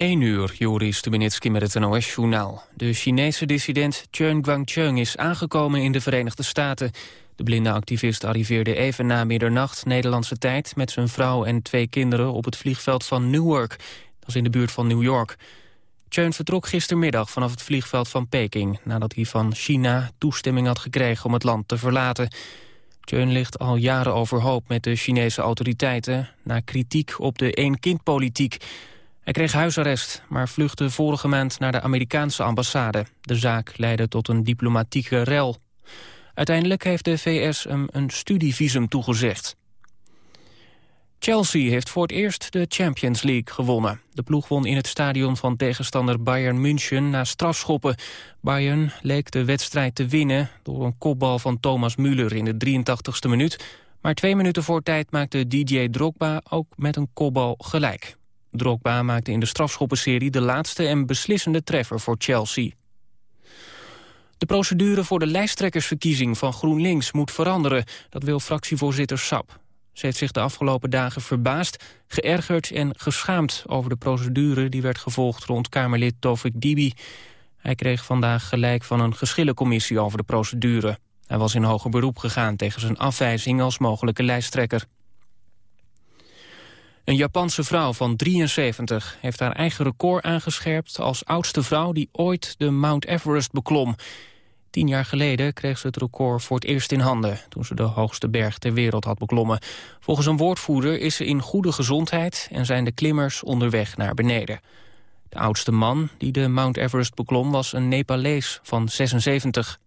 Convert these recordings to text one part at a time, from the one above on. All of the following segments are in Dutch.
1 uur, Joris Stubenitski met het NOS-journaal. De Chinese dissident Chen Guangcheng is aangekomen in de Verenigde Staten. De blinde activist arriveerde even na middernacht Nederlandse tijd... met zijn vrouw en twee kinderen op het vliegveld van Newark. Dat is in de buurt van New York. Chen vertrok gistermiddag vanaf het vliegveld van Peking... nadat hij van China toestemming had gekregen om het land te verlaten. Chen ligt al jaren overhoop met de Chinese autoriteiten... na kritiek op de één-kind-politiek... Hij kreeg huisarrest, maar vluchtte vorige maand naar de Amerikaanse ambassade. De zaak leidde tot een diplomatieke rel. Uiteindelijk heeft de VS hem een studievisum toegezegd. Chelsea heeft voor het eerst de Champions League gewonnen. De ploeg won in het stadion van tegenstander Bayern München na strafschoppen. Bayern leek de wedstrijd te winnen door een kopbal van Thomas Müller in de 83ste minuut. Maar twee minuten voor tijd maakte DJ Drogba ook met een kopbal gelijk. Drogba maakte in de strafschoppenserie de laatste en beslissende treffer voor Chelsea. De procedure voor de lijsttrekkersverkiezing van GroenLinks moet veranderen. Dat wil fractievoorzitter Sap. Ze heeft zich de afgelopen dagen verbaasd, geërgerd en geschaamd... over de procedure die werd gevolgd rond Kamerlid Tovik Dibi. Hij kreeg vandaag gelijk van een geschillencommissie over de procedure. Hij was in hoger beroep gegaan tegen zijn afwijzing als mogelijke lijsttrekker. Een Japanse vrouw van 73 heeft haar eigen record aangescherpt... als oudste vrouw die ooit de Mount Everest beklom. Tien jaar geleden kreeg ze het record voor het eerst in handen... toen ze de hoogste berg ter wereld had beklommen. Volgens een woordvoerder is ze in goede gezondheid... en zijn de klimmers onderweg naar beneden. De oudste man die de Mount Everest beklom was een Nepalees van 76.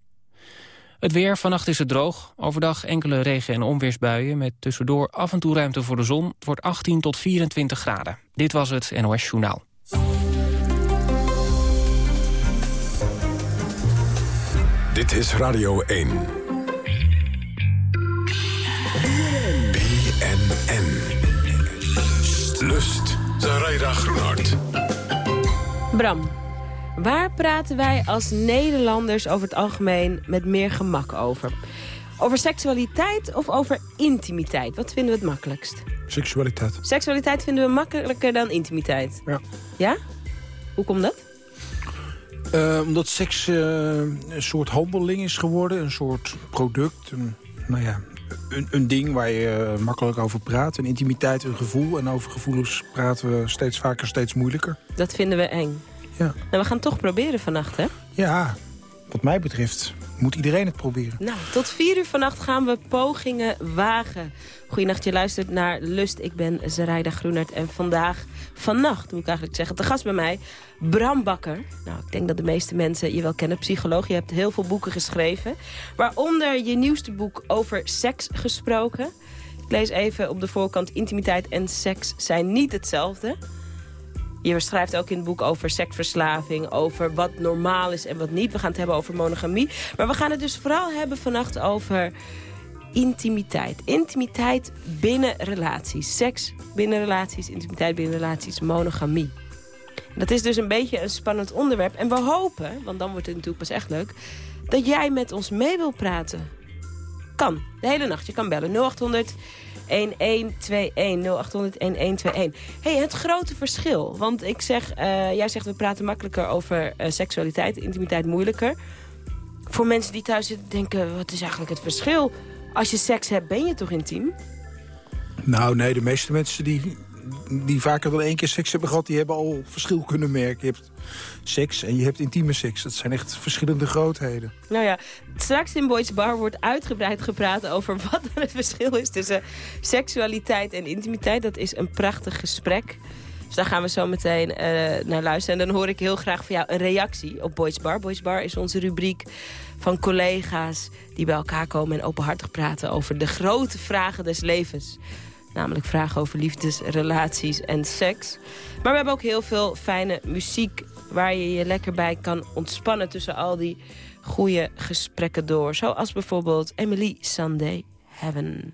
Het weer, vannacht is het droog. Overdag enkele regen- en onweersbuien... met tussendoor af en toe ruimte voor de zon. Het wordt 18 tot 24 graden. Dit was het NOS Journaal. Dit is Radio 1. BNN. Lust. Zaraida Groenhart. Bram, waar praten wij als Nederlanders over het algemeen met meer gemak over? Over seksualiteit of over intimiteit? Wat vinden we het makkelijkst? Seksualiteit. Seksualiteit vinden we makkelijker dan intimiteit. Ja. Ja? Hoe komt dat? Uh, omdat seks uh, een soort handeling is geworden. Een soort product. Een, nou ja, een, een ding waar je uh, makkelijk over praat. Een intimiteit, een gevoel. En over gevoelens praten we steeds vaker, steeds moeilijker. Dat vinden we eng. Ja. Nou, we gaan het toch proberen vannacht, hè? Ja, wat mij betreft moet iedereen het proberen. Nou, tot vier uur vannacht gaan we pogingen wagen. Goedenacht, je luistert naar Lust. Ik ben Zaraida Groenert en vandaag, vannacht moet ik eigenlijk zeggen... te gast bij mij, Bram Bakker. Nou, ik denk dat de meeste mensen je wel kennen, psycholoog. Je hebt heel veel boeken geschreven. Waaronder je nieuwste boek over seks gesproken. Ik lees even op de voorkant, intimiteit en seks zijn niet hetzelfde... Je schrijft ook in het boek over seksverslaving, over wat normaal is en wat niet. We gaan het hebben over monogamie. Maar we gaan het dus vooral hebben vannacht over intimiteit. Intimiteit binnen relaties. Seks binnen relaties, intimiteit binnen relaties, monogamie. Dat is dus een beetje een spannend onderwerp. En we hopen, want dan wordt het natuurlijk pas echt leuk... dat jij met ons mee wil praten. Kan. De hele nacht. Je kan bellen. 0800 1121 0800 1121. Hey, het grote verschil. Want ik zeg, uh, jij zegt we praten makkelijker over uh, seksualiteit, intimiteit moeilijker. Voor mensen die thuis zitten denken, wat is eigenlijk het verschil? Als je seks hebt, ben je toch intiem? Nou, nee, de meeste mensen die, die vaker dan één keer seks hebben gehad... die hebben al verschil kunnen merken. Je hebt seks en je hebt intieme seks. Dat zijn echt verschillende grootheden. Nou ja, straks in Boys Bar wordt uitgebreid gepraat over wat het verschil is... tussen seksualiteit en intimiteit. Dat is een prachtig gesprek. Dus daar gaan we zo meteen uh, naar luisteren. En dan hoor ik heel graag van jou een reactie op Boys Bar. Boys Bar is onze rubriek van collega's die bij elkaar komen... en openhartig praten over de grote vragen des levens. Namelijk vragen over liefdes, relaties en seks. Maar we hebben ook heel veel fijne muziek... waar je je lekker bij kan ontspannen tussen al die goede gesprekken door. Zoals bijvoorbeeld Emily Sunday Heaven.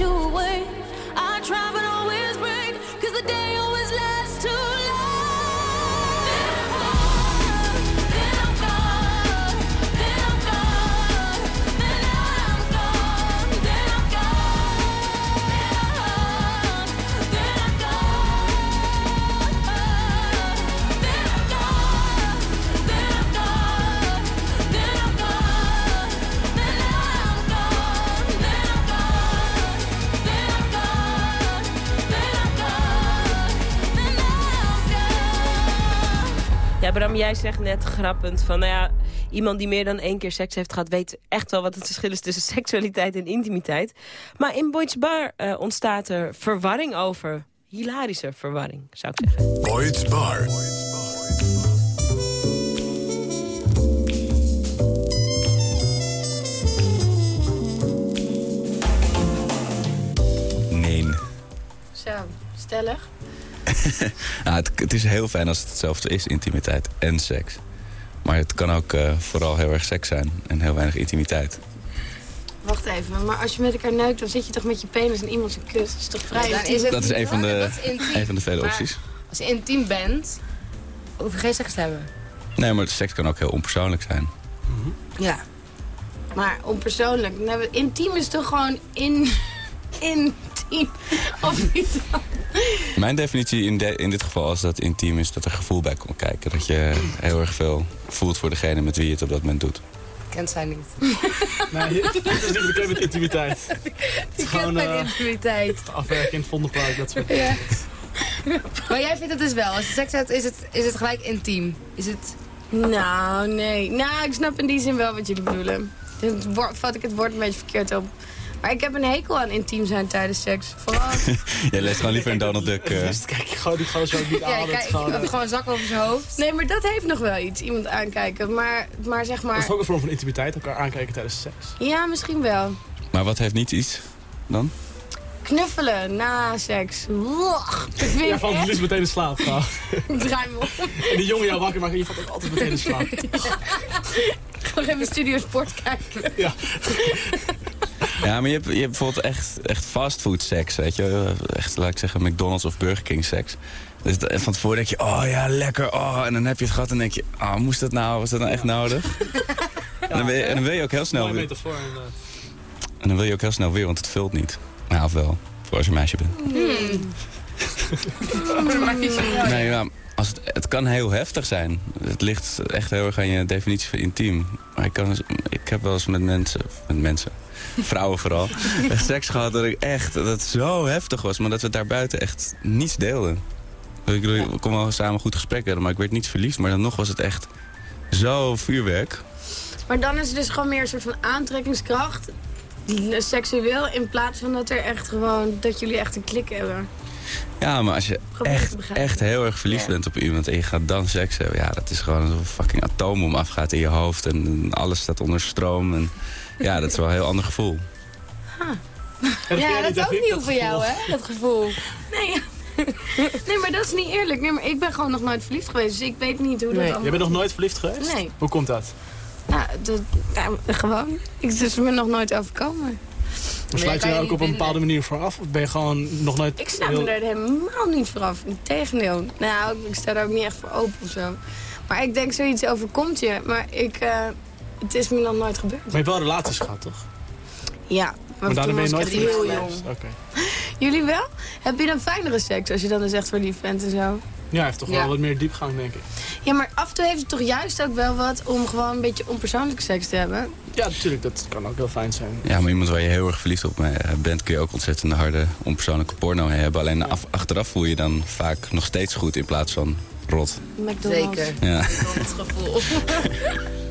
you were. I traveled. Bram, jij zegt net grappend van, nou ja, iemand die meer dan één keer seks heeft gehad... weet echt wel wat het verschil is tussen seksualiteit en intimiteit. Maar in Boyd's Bar eh, ontstaat er verwarring over. Hilarische verwarring, zou ik zeggen. Boyd's Bar. Nee. Zo, stellig. Nou, het, het is heel fijn als het hetzelfde is, intimiteit en seks. Maar het kan ook eh, vooral heel erg seks zijn en heel weinig intimiteit. Wacht even, maar als je met elkaar neukt, dan zit je toch met je penis in iemand zijn kut. Dat is toch vrij Ja, dan intiem? is het Dat is een van de, een van de vele Maar opties. Als je intiem bent, hoef je geen seks te hebben. Nee, maar seks kan ook heel onpersoonlijk zijn. Ja. Maar onpersoonlijk. Nou, intiem is toch gewoon in... intiem. Of niet dan? Mijn definitie in, de- in dit geval is dat intiem is dat er gevoel bij komt kijken. Dat je heel erg veel voelt voor degene met wie je het op dat moment doet. Kent zij niet. Nee, dit is niet bekend met intimiteit. Je gewoon, kent mijn eh, intimiteit. Afwerking, vondenpark, dat soort Ja. Maar jij vindt het dus wel. Als je seks hebt, is het, is het gelijk intiem. Is het... Nou, nee. Nou, ik snap in die zin wel wat jullie bedoelen. Dan vat ik het woord een beetje verkeerd op. Maar ik heb een hekel aan intiem zijn tijdens seks. Vooral... Jij leest gewoon liever een Donald Duck. Dus kijk je gewoon die gozer ook niet Ja, aan. je dat kijkt- gewoon, je hebt gewoon een zak over zijn hoofd. Nee, maar dat heeft nog wel iets. Iemand aankijken. Maar, maar zeg Dat maar... is ook een vorm van intimiteit, elkaar aankijken tijdens seks. Ja, misschien wel. Maar wat heeft niet iets dan? Knuffelen na seks. Wach, ik vind Jij valt liefst meteen in slaap. gewoon. Ik draai me om. En die jongen jou wakker maken, je valt ook altijd meteen in slaap. Nog even Studio Sport kijken. Ja. Ja, maar je hebt, je hebt bijvoorbeeld echt, echt fastfood seks, weet je. Echt, laat ik zeggen, McDonald's of Burger King seks. Dus van tevoren denk je, oh ja, lekker, oh. En dan heb je het gehad en denk je, oh, moest dat nou, was dat nou echt nodig? en, dan wil je, en dan wil je ook heel snel weer. metafoor inderdaad. En dan wil je ook heel snel weer, want het vult niet. Ja, of wel, voor als je een meisje bent. Nee, ja, als het, het kan heel heftig zijn. Het ligt echt heel erg aan je definitie van intiem. Maar ik, kan, ik heb wel eens met mensen, met mensen, vrouwen vooral, seks gehad dat ik echt, dat het zo heftig was. Maar dat we daarbuiten echt niets deelden. Ik bedoel, we konden wel samen goed gesprek hebben, maar ik werd niet verliefd. Maar dan nog was het echt zo vuurwerk. Maar dan is het dus gewoon meer een soort van aantrekkingskracht. eh, Seksueel, in plaats van dat er echt gewoon, dat jullie echt een klik hebben. Ja, maar als je echt, echt heel erg verliefd bent op iemand en je gaat dan seks hebben... ja, dat is gewoon alsof een fucking atoombom afgaat in je hoofd en alles staat onder stroom. En, ja, dat is wel een heel ander gevoel. Ja, dat is ook nieuw voor jou, hè? Dat gevoel. Nee, ja. nee, maar dat is niet eerlijk. Nee, maar ik ben gewoon nog nooit verliefd geweest, dus ik weet niet hoe dat Nee. allemaal... Jij bent nog nooit verliefd geweest? Nee. Hoe komt dat? Nou, dat, nou, gewoon. Ik, het is me nog nooit overkomen. Sluit je je daar ook op een bepaalde manier voor af? Of ben je gewoon nog nooit Ik sta heel- me er helemaal niet voor af. Integendeel. Nou, ik sta er ook niet echt voor open of zo. Maar ik denk zoiets overkomt je. Maar ik, eh, het is me nog nooit gebeurd. Maar je hebt wel relaties gehad, toch? Ja, maar, Maar toen ben je was nooit heel jong. Oké. Jullie wel? Heb je dan fijnere seks als je dan dus echt verliefd bent en zo? Ja, hij heeft toch Ja. wel wat meer diepgang, denk ik. Ja, maar af en toe heeft het toch juist ook wel wat om gewoon een beetje onpersoonlijke seks te hebben? Ja, natuurlijk. Dat kan ook heel fijn zijn. Ja, maar iemand waar je heel erg verliefd op eh, bent... kun je ook ontzettend harde, onpersoonlijke porno mee hebben. Alleen af- achteraf voel je dan vaak nog steeds goed in plaats van rot. McDonald's. Zeker. Ja. Het gevoel.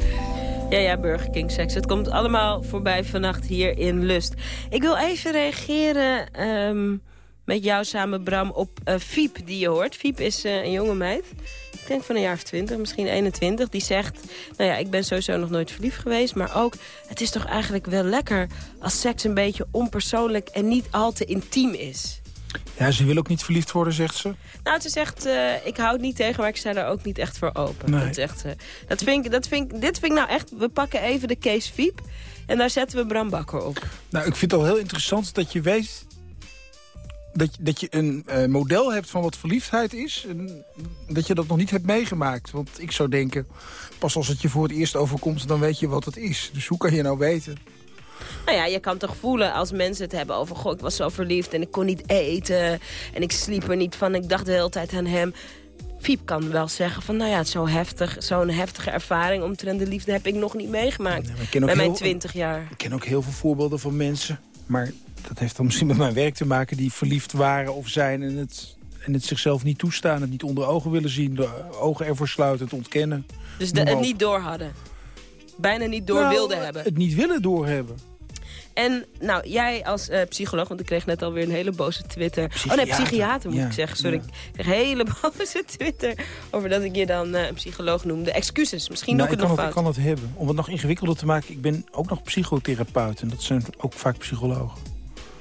Ja, ja, Burger King seks. Het komt allemaal voorbij vannacht hier in Lust. Ik wil even reageren ehm, met jou samen, Bram, op eh Fiep die je hoort. Fiep is eh, een jonge meid. Ik denk van een jaar of 20, misschien 21. Die zegt, nou ja, ik ben sowieso nog nooit verliefd geweest. Maar ook, het is toch eigenlijk wel lekker als seks een beetje onpersoonlijk en niet al te intiem is. Ja, ze wil ook niet verliefd worden, zegt ze. Nou, ze zegt, eh, ik hou het niet tegen, maar ik sta er ook niet echt voor open. Nee. Dat zegt ze. Dat vind ik, dat vind ik, dit vind ik nou echt, we pakken even de Kees Fiep en daar zetten we Bram Bakker op. Nou, ik vind het al heel interessant dat je weet... dat je, dat je een eh, model hebt van wat verliefdheid is... en dat je dat nog niet hebt meegemaakt. Want ik zou denken, pas als het je voor het eerst overkomt... dan weet je wat het is. Dus hoe kan je nou weten? Nou ja, je kan toch voelen als mensen het hebben over... goh, ik was zo verliefd en ik kon niet eten en ik sliep er niet van. Ik dacht de hele tijd aan hem. Fiep kan wel zeggen van, nou ja, zo heftig, zo'n heftige ervaring... omtrent de liefde heb ik nog niet meegemaakt. ook bij mijn twintig jaar. Ik ken ook heel veel voorbeelden van mensen... maar dat heeft dan misschien met mijn werk te maken... die verliefd waren of zijn en het, en het zichzelf niet toestaan... het niet onder ogen willen zien, de ogen ervoor sluiten, het ontkennen. Dus de, het niet door hadden. Bijna niet door Nou, wilden hebben. Het niet willen doorhebben. En nou, jij als eh, psycholoog, want ik kreeg net alweer een hele boze Twitter. Oh nee, Psychiater. moet Ja, ik zeggen. Sorry, ja. ik kreeg een hele boze Twitter over dat ik je dan eh, een psycholoog noemde. Excuses, misschien Nou, doe ik ik kan het nog ik fout. kan het hebben. Om het nog ingewikkelder te maken, ik ben ook nog psychotherapeut. En dat zijn ook vaak psychologen.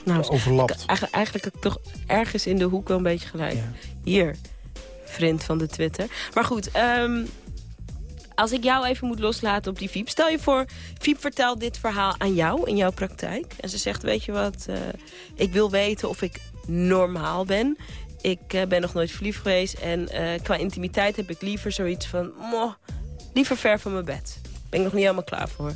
Nou, overlapt. ik- eigenlijk, ik toch ergens in de hoek wel een beetje gelijk. Ja. Hier, vriend van de Twitter. Maar goed, ehm, als ik jou even moet loslaten op die Fiep. Stel je voor, Fiep vertelt dit verhaal aan jou in jouw praktijk. En ze zegt, weet je wat, eh, ik wil weten of ik normaal ben. Ik eh, ben nog nooit verliefd geweest. En eh, qua intimiteit heb ik liever zoiets van... liever ver van mijn bed. Ben ik nog niet helemaal klaar voor.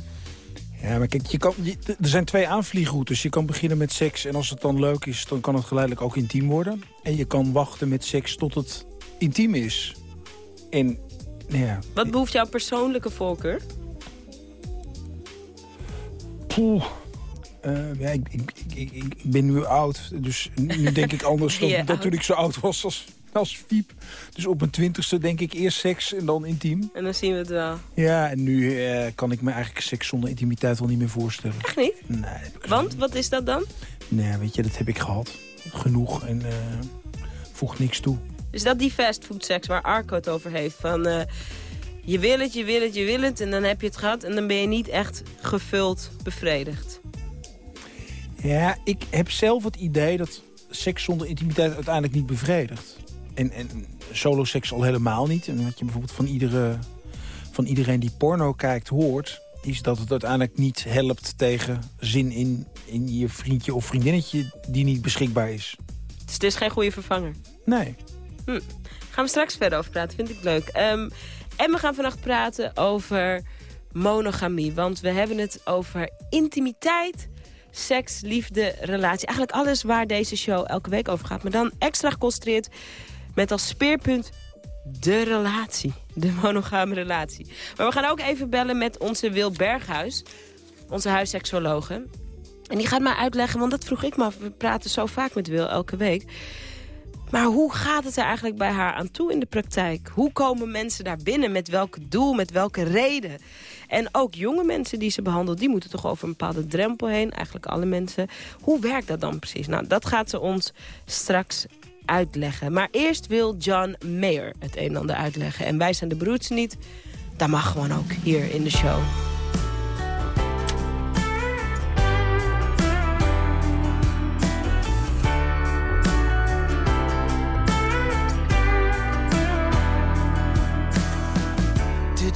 Ja, maar kijk, je kan, er zijn twee aanvliegroutes. Je kan beginnen met seks en als het dan leuk is... dan kan het geleidelijk ook intiem worden. En je kan wachten met seks tot het intiem is. En ja, Wat behoeft jouw persoonlijke voorkeur? poeh. Eh, ja, ik, ik, ik, ik, ben nu oud, dus nu denk ik anders dan, oud? toen ik zo oud was als, als Fiep. Dus op mijn twintigste denk ik eerst seks en dan intiem. En dan zien we het wel. Ja, en nu eh, kan ik me eigenlijk seks zonder intimiteit wel niet meer voorstellen. Echt niet? Nee, dat Want, wat is dat dan? Nee, weet je, dat heb ik gehad. Genoeg en eh voegt niks toe. Is dat die fastfoodseks waar Arco het over heeft? Van, eh, je wil het, je wil het, je wil het en dan heb je het gehad... en dan ben je niet echt gevuld bevredigd. Ja, ik heb zelf het idee dat seks zonder intimiteit uiteindelijk niet bevredigt. En, en solo-seks al helemaal niet. En wat je bijvoorbeeld van, iedere, van iedereen die porno kijkt hoort... is dat het uiteindelijk niet helpt tegen zin in, in je vriendje of vriendinnetje... die niet beschikbaar is. Dus het is geen goede vervanger. Nee. Gaan we straks verder over praten, vind ik leuk. Ehm, en we gaan vannacht praten over monogamie. Want we hebben het over intimiteit, seks, liefde, relatie. Eigenlijk alles waar deze show elke week over gaat. Maar dan extra geconcentreerd met als speerpunt de relatie. De monogame relatie. Maar we gaan ook even bellen met onze Wil Berghuis. Onze huisseksologe. En die gaat mij uitleggen, want dat vroeg ik me af. We praten zo vaak met Wil elke week. Maar hoe gaat het er eigenlijk bij haar aan toe in de praktijk? Hoe komen mensen daar binnen? Met welk doel? Met welke reden? En ook jonge mensen die ze behandelt... die moeten toch over een bepaalde drempel heen. Eigenlijk alle mensen. Hoe werkt dat dan precies? Nou, dat gaat ze ons straks uitleggen. Maar eerst wil John Mayer het een en ander uitleggen. En wij zijn de broers niet. Dat mag gewoon ook hier in de show.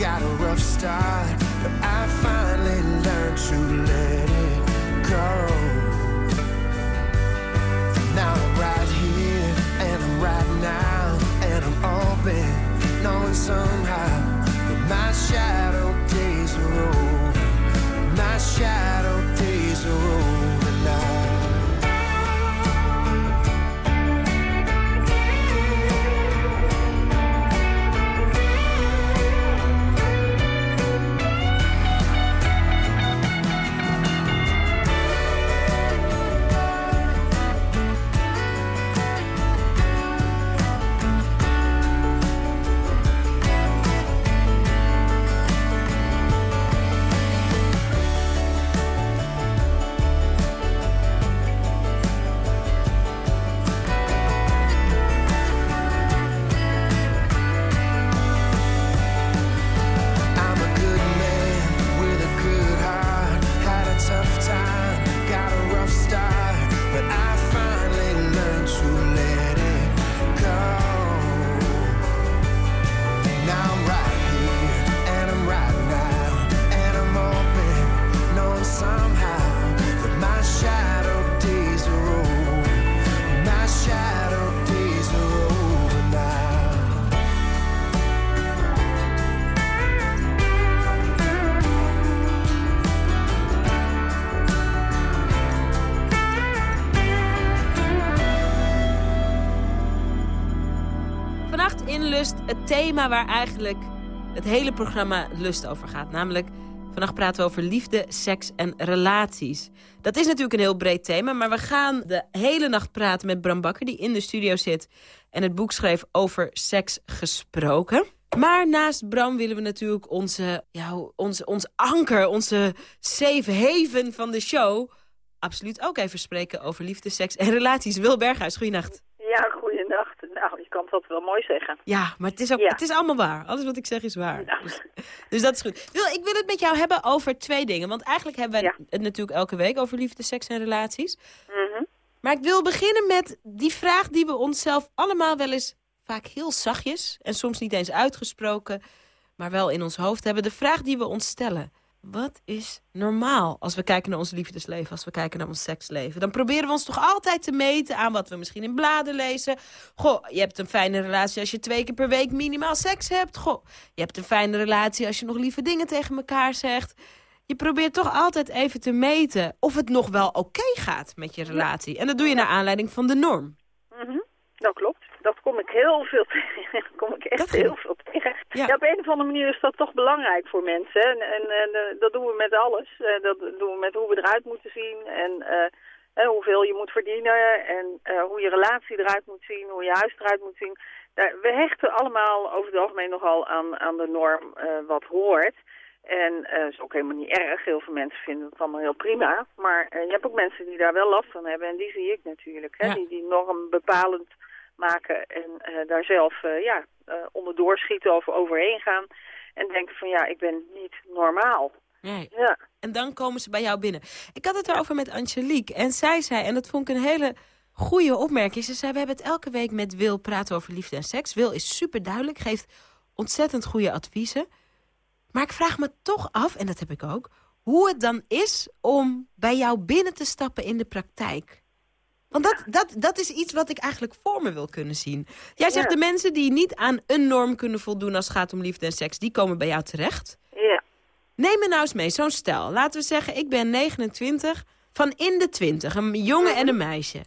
Got a rough start, but I finally learned to let it go. Now I'm right here and I'm right now and I'm open, knowing somehow thema waar eigenlijk het hele programma Lust over gaat. Namelijk, vannacht praten we over liefde, seks en relaties. Dat is natuurlijk een heel breed thema, maar we gaan de hele nacht praten met Bram Bakker... die in de studio zit en het boek schreef over seks gesproken. Maar naast Bram willen we natuurlijk onze, ja, onze, ons anker, onze safe haven van de show... absoluut ook even spreken over liefde, seks en relaties. Wil Berghuis, goeienacht. Ja, goeienacht. Kan dat wel mooi zeggen. Ja, maar het is, ook, Ja. het is allemaal waar. Alles wat ik zeg is waar. Nou. Dus, dus dat is goed. Wil, ik wil het met jou hebben over twee dingen. Want eigenlijk hebben we het natuurlijk elke week over liefde, seks en relaties. Mhm. Maar ik wil beginnen met die vraag die we onszelf allemaal wel eens vaak heel zachtjes... en soms niet eens uitgesproken, maar wel in ons hoofd hebben. De vraag die we ons stellen. Wat is normaal als we kijken naar ons liefdesleven, als we kijken naar ons seksleven? Dan proberen we ons toch altijd te meten aan wat we misschien in bladen lezen. Goh, je hebt een fijne relatie als je twee keer per week minimaal seks hebt. Goh, je hebt een fijne relatie als je nog lieve dingen tegen elkaar zegt. Je probeert toch altijd even te meten of het nog wel oké gaat met je relatie. En dat doe je naar aanleiding van de norm. Mhm. Dat klopt. Dat kom ik heel veel tegen. Dat kom ik echt heel veel tegen. Ja. op een of andere manier is dat toch belangrijk voor mensen. En, en, en, eh, dat doen we met alles. Eh, dat doen we met hoe we eruit moeten zien. En eh, hoeveel je moet verdienen. En hoe je relatie eruit moet zien. Hoe je huis eruit moet zien. We hechten allemaal over het algemeen nogal aan, aan de norm wat hoort. En eh is ook helemaal niet erg. Heel veel mensen vinden het allemaal heel prima. Maar eh, je hebt ook mensen die daar wel last van hebben. En die zie ik natuurlijk. Hè? Ja. Die die norm bepalend maken. En eh, daar zelf eh, ja, eh, onderdoor schieten of overheen gaan. En denken van ja, ik ben niet normaal. Nee. Ja. En dan komen ze bij jou binnen. Ik had het erover met Angelique. En zij zei, en dat vond ik een hele goede opmerking. Ze zei, we hebben het elke week met Wil praten over liefde en seks. Wil is super duidelijk, geeft ontzettend goede adviezen. Maar ik vraag me toch af, en dat heb ik ook... hoe het dan is om bij jou binnen te stappen in de praktijk. Want dat, dat, dat is iets wat ik eigenlijk voor me wil kunnen zien. Jij zegt Ja. de mensen die niet aan een norm kunnen voldoen... als het gaat om liefde en seks, die komen bij jou terecht. Ja. Neem me nou eens mee, zo'n stel. Laten we zeggen, ik ben 29, van in de 20, een jongen en een meisje.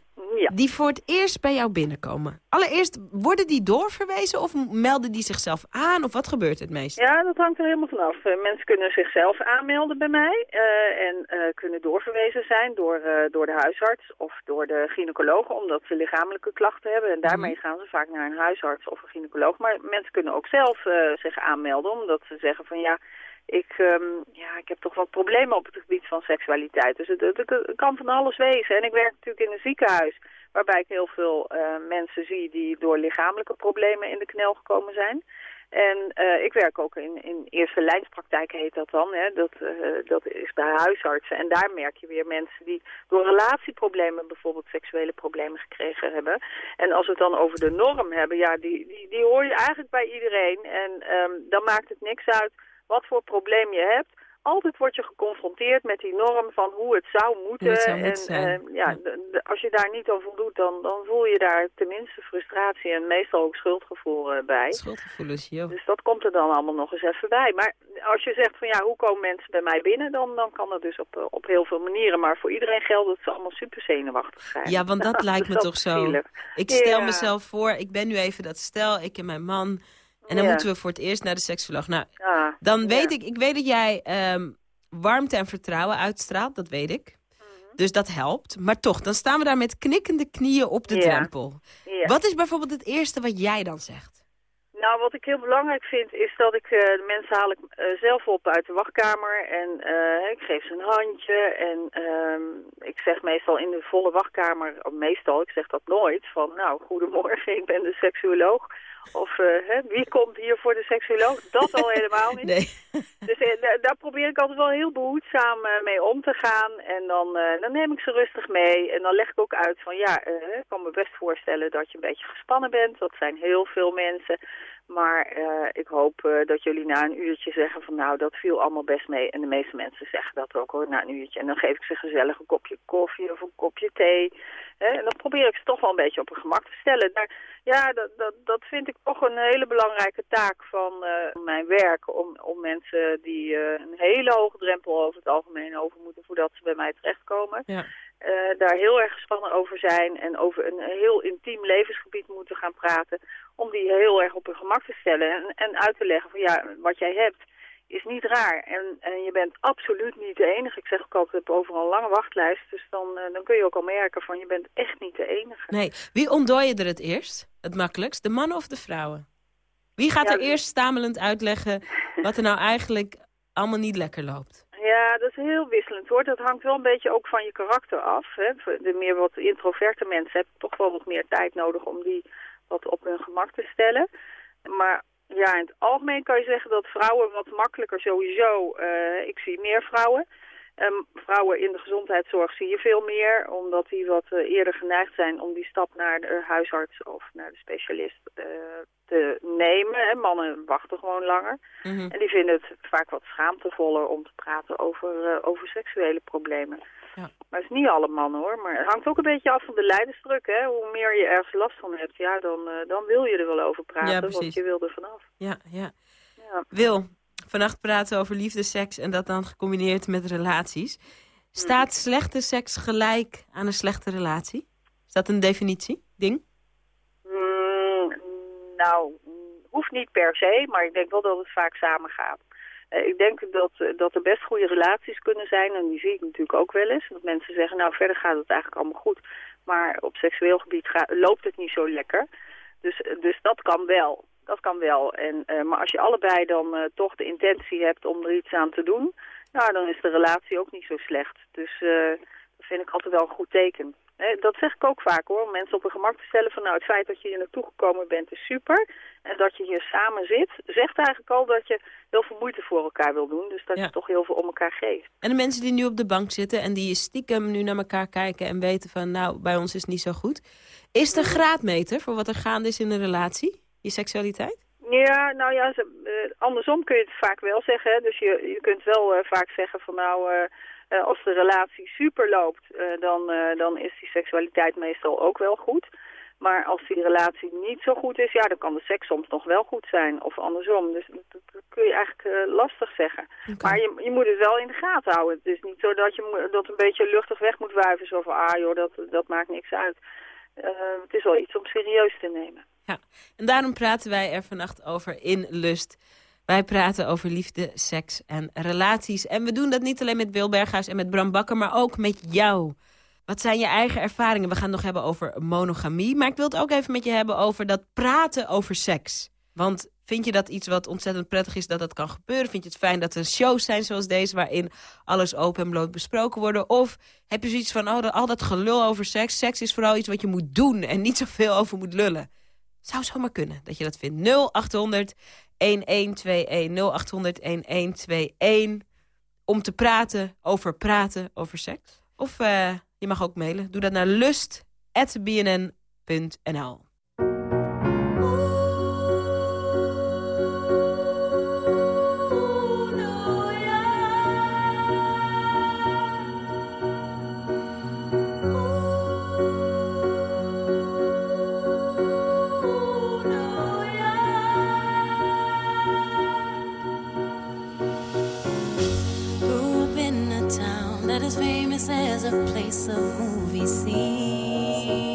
Die voor het eerst bij jou binnenkomen. Allereerst, worden die doorverwezen of melden die zichzelf aan? Of wat gebeurt het meest? Ja, dat hangt er helemaal vanaf. Eh, mensen kunnen zichzelf aanmelden bij mij eh, en eh, kunnen doorverwezen zijn door, door de huisarts of door de gynaecoloog, omdat ze lichamelijke klachten hebben. En daarmee gaan ze vaak naar een huisarts of een gynaecoloog. Maar mensen kunnen ook zelf zich aanmelden, omdat ze zeggen van ja, ik, ehm, ja, ik heb toch wat problemen op het gebied van seksualiteit. Dus het kan van alles wezen. En ik werk natuurlijk in een ziekenhuis waarbij ik heel veel eh, mensen zie die door lichamelijke problemen in de knel gekomen zijn. En eh, ik werk ook in, in eerste lijnspraktijk heet dat dan. Hè. Dat, eh, dat is bij huisartsen. En daar merk je weer mensen die door relatieproblemen bijvoorbeeld seksuele problemen gekregen hebben. En als we het dan over de norm hebben, ja, die, die, die hoor je eigenlijk bij iedereen. En ehm, dan maakt het niks uit wat voor probleem je hebt. Altijd word je geconfronteerd met die norm van hoe het zou moeten. Het zou en zijn. eh, ja, als je daar niet aan voldoet, dan, dan voel je daar tenminste frustratie en meestal ook schuldgevoel eh, bij. Schuldgevoelens, joh. Dus dat komt er dan allemaal nog eens even bij. Maar als je zegt van ja, hoe komen mensen bij mij binnen, dan, dan kan dat dus op, eh, op heel veel manieren. Maar voor iedereen geldt dat ze allemaal super zenuwachtig zijn. Ja, want dat lijkt me toch zo. zielig. Ik stel Ja. mezelf voor, ik ben nu even dat stel, ik en mijn man. En dan Ja. moeten we voor het eerst naar de seksoloog. Nou, Ja, dan ja. weet ik, ik weet dat jij ehm, warmte en vertrouwen uitstraalt, dat weet ik. Mhm. Dus dat helpt. Maar toch, dan staan we daar met knikkende knieën op de drempel. Wat is bijvoorbeeld het eerste wat jij dan zegt? Nou, wat ik heel belangrijk vind is dat ik eh, de mensen haal ik eh, zelf op uit de wachtkamer en eh, ik geef ze een handje en ehm, ik zeg meestal in de volle wachtkamer, meestal, ik zeg dat nooit, van nou, goedemorgen, ik ben de seksuoloog. Of eh, hè, wie komt hier voor de seksuoloog? Dat al helemaal niet. Nee. Dus eh, da- daar probeer ik altijd wel heel behoedzaam eh, mee om te gaan. En dan, dan neem ik ze rustig mee. En dan leg ik ook uit van ja, eh, ik kan me best voorstellen dat je een beetje gespannen bent. Dat zijn heel veel mensen. Maar eh, ik hoop eh, dat jullie na een uurtje zeggen van nou, dat viel allemaal best mee. En de meeste mensen zeggen dat ook hoor, na een uurtje. En dan geef ik ze gezellig een kopje koffie of een kopje thee. Hè? En dan probeer ik ze toch wel een beetje op hun gemak te stellen. Daar, ja, dat, dat, dat vind ik toch een hele belangrijke taak van eh, mijn werk. Om, om mensen die een hele hoge drempel over het algemeen over moeten voordat ze bij mij terechtkomen. Ja. Eh, daar heel erg gespannen over zijn en over een heel intiem levensgebied moeten gaan praten. Om die heel erg op hun gemak te stellen en, en uit te leggen van ja, wat jij hebt is niet raar. En, en je bent absoluut niet de enige. Ik zeg ook altijd, ik heb overal een lange wachtlijst. Dus dan, eh, dan kun je ook al merken van je bent echt niet de enige. Nee, wie ontdooi je er het eerst? Het makkelijkst? De mannen of de vrouwen? Wie gaat Ja, er eerst stamelend uitleggen wat er nou eigenlijk allemaal niet lekker loopt? Ja, dat is heel wisselend hoor. Dat hangt wel een beetje ook van je karakter af. Hè. De meer wat introverte mensen hebben toch wel wat meer tijd nodig om die wat op hun gemak te stellen. Maar ja, in het algemeen kan je zeggen dat vrouwen wat makkelijker sowieso... eh, ik zie meer vrouwen. Ehm, vrouwen in de gezondheidszorg zie je veel meer, omdat die wat eh, eerder geneigd zijn om die stap naar de huisarts of naar de specialist eh, te nemen. Hè. Mannen wachten gewoon langer. Mhm. En die vinden het vaak wat schaamtevoller om te praten over, eh, over seksuele problemen. Ja. Maar het is niet alle mannen hoor. Maar het hangt ook een beetje af van de leidersdruk. Hè? Hoe meer je ergens last van hebt, ja, dan, dan wil je er wel over praten. Ja, want je wil er vanaf. Ja, ja. Ja. Wil, vannacht praten over liefde, seks en dat dan gecombineerd met relaties. Staat slechte seks gelijk aan een slechte relatie? Is dat een definitie, ding? Mm, nou, mm, hoeft niet per se, maar ik denk wel dat het vaak samengaat. Eh, ik denk dat, eh, dat er best goede relaties kunnen zijn, en die zie ik natuurlijk ook wel eens. Dat mensen zeggen, nou verder gaat het eigenlijk allemaal goed, maar op seksueel gebied ga- loopt het niet zo lekker. Dus, dus dat kan wel. Dat kan wel. En, eh, maar als je allebei dan eh, toch de intentie hebt om er iets aan te doen, nou, dan is de relatie ook niet zo slecht. Dus eh, dat vind ik altijd wel een goed teken. Hè, dat zeg ik ook vaak hoor, om mensen op hun gemak te stellen van nou het feit dat je hier naartoe gekomen bent is super. En dat je hier samen zit, zegt eigenlijk al dat je heel veel moeite voor elkaar wil doen. Dus dat Ja. je toch heel veel om elkaar geeft. En de mensen die nu op de bank zitten en die stiekem nu naar elkaar kijken en weten van nou, bij ons is het niet zo goed. Is het een graadmeter voor wat er gaande is in een relatie? Je seksualiteit? Ja, nou ja, ze- eh, andersom kun je het vaak wel zeggen. Hè. Dus je, je kunt wel eh, vaak zeggen van nou, eh, als de relatie super loopt, dan, dan is die seksualiteit meestal ook wel goed. Maar als die relatie niet zo goed is, ja, dan kan de seks soms nog wel goed zijn. Of andersom. Dus dat, dat kun je eigenlijk lastig zeggen. Maar je, je moet het wel in de gaten houden. Het is niet zo dat je dat een beetje luchtig weg moet wuiven. Zo van, ah joh, dat, dat maakt niks uit. het is wel iets om serieus te nemen. Ja, en daarom praten wij er vannacht over in Lust. Wij praten over liefde, seks en relaties. En we doen dat niet alleen met Wil Berghuis en met Bram Bakker, maar ook met jou. Wat zijn je eigen ervaringen? We gaan het nog hebben over monogamie. Maar ik wil het ook even met je hebben over dat praten over seks. Want vind je dat iets wat ontzettend prettig is dat dat kan gebeuren? Vind je het fijn dat er shows zijn zoals deze... waarin alles open en bloot besproken worden? Of heb je zoiets van, oh, al dat gelul over seks... seks is vooral iets wat je moet doen en niet zoveel over moet lullen. Zou zomaar kunnen dat je dat vindt. 0800 1121 0800 1121 om te praten over praten over seks. Of uh, je mag ook mailen. Doe dat naar lust.bnn.nl. that is famous as a place of movie scenes.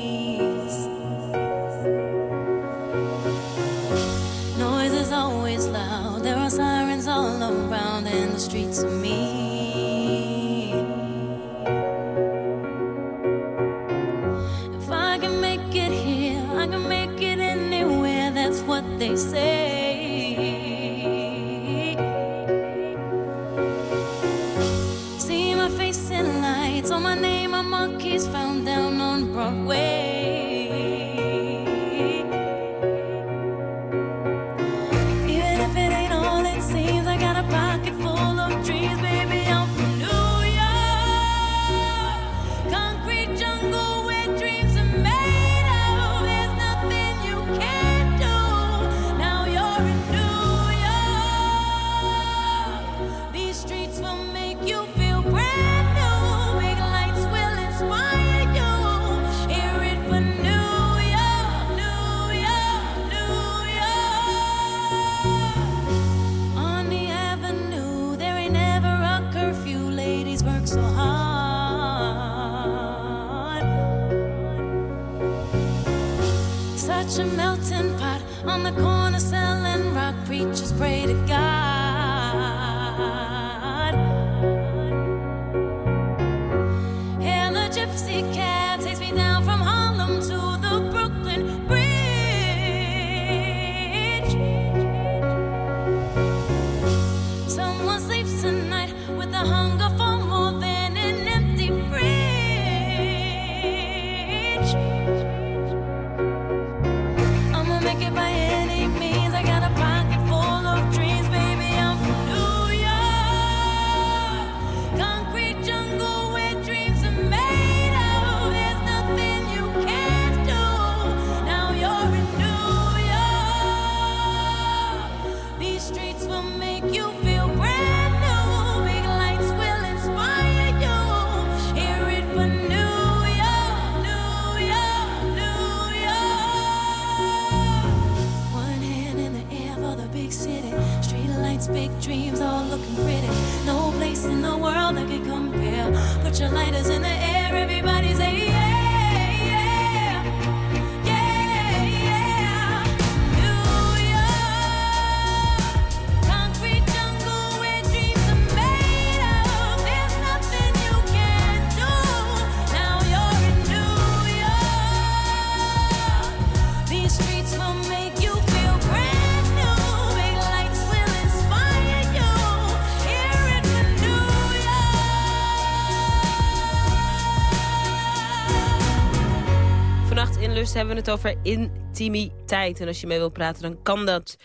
Hebben we het over intimiteit. En als je mee wilt praten, dan kan dat.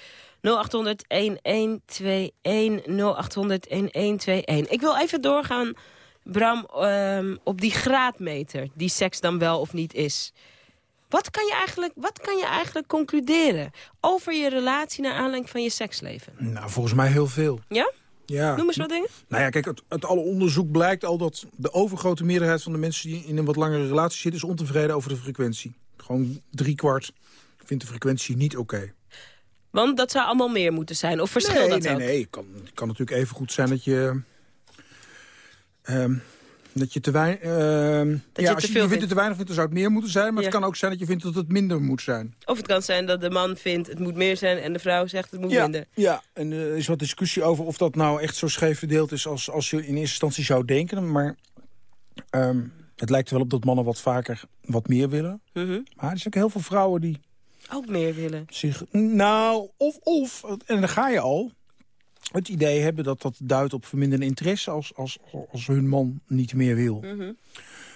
0800-1121, 0800-1121. Ik wil even doorgaan, Bram, ehm, op die graadmeter... die seks dan wel of niet is. Wat kan, je eigenlijk, wat kan je eigenlijk concluderen over je relatie... naar aanleiding van je seksleven? Nou, volgens mij heel veel. Ja? Ja. Noem eens wat dingen. Nou ja, kijk, uit, uit alle onderzoek blijkt al dat de overgrote meerderheid van de mensen die in een wat langere relatie zitten, is ontevreden over de frequentie. Gewoon driekwart vindt de frequentie niet oké. Want dat zou allemaal meer moeten zijn. Of verschil nee, dat nee, ook? Nee, Het kan, kan natuurlijk even goed zijn dat je... ehm, Dat je te weinig... ja, je als je, vindt het te weinig vindt, dan zou het meer moeten zijn. Maar Ja. het kan ook zijn dat je vindt dat het minder moet zijn. Of het kan zijn dat de man vindt het moet meer zijn en de vrouw zegt het moet Ja, minder. ja, en eh, er is wat discussie over of dat nou echt zo scheef verdeeld is... als, als je in eerste instantie zou denken. Maar ehm, het lijkt er wel op dat mannen wat vaker wat meer willen. Mhm. Maar er zijn ook heel veel vrouwen die Ook meer willen. zich... Nou, of, of, en dan ga je al... het idee hebben dat dat duidt op verminderde interesse... als, als, als hun man niet meer wil. Mhm.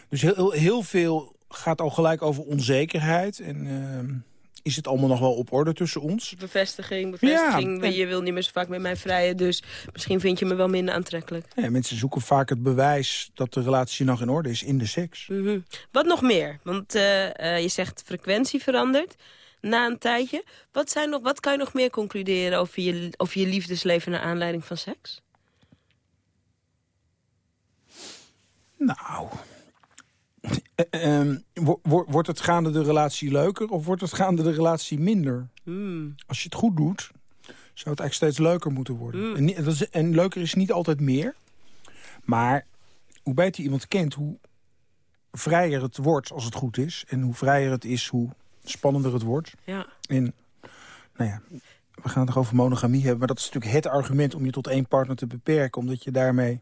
Dus heel, heel, heel veel gaat al gelijk over onzekerheid. En ehm, is het allemaal nog wel op orde tussen ons? Bevestiging, bevestiging. Ja. Je wil niet meer zo vaak met mij vrijen, dus misschien vind je me wel minder aantrekkelijk. Ja, mensen zoeken vaak het bewijs dat de relatie nog in orde is in de seks. Mhm. Wat nog meer? Want eh, eh, je zegt frequentie verandert na een tijdje. Wat, zijn nog, wat kan je nog meer concluderen over je, over je liefdesleven naar aanleiding van seks? Nou, eh, ehm, wo- wo- wordt het gaande de relatie leuker of wordt het gaande de relatie minder? Hmm. Als je het goed doet, zou het eigenlijk steeds leuker moeten worden. Mm. En, ni- dat is, en leuker is niet altijd meer. Maar hoe beter je iemand kent, hoe vrijer het wordt als het goed is. En hoe vrijer het is, hoe spannender het wordt. Ja. En, nou ja, we gaan het nog over monogamie hebben. Maar dat is natuurlijk het argument om je tot één partner te beperken. Omdat je daarmee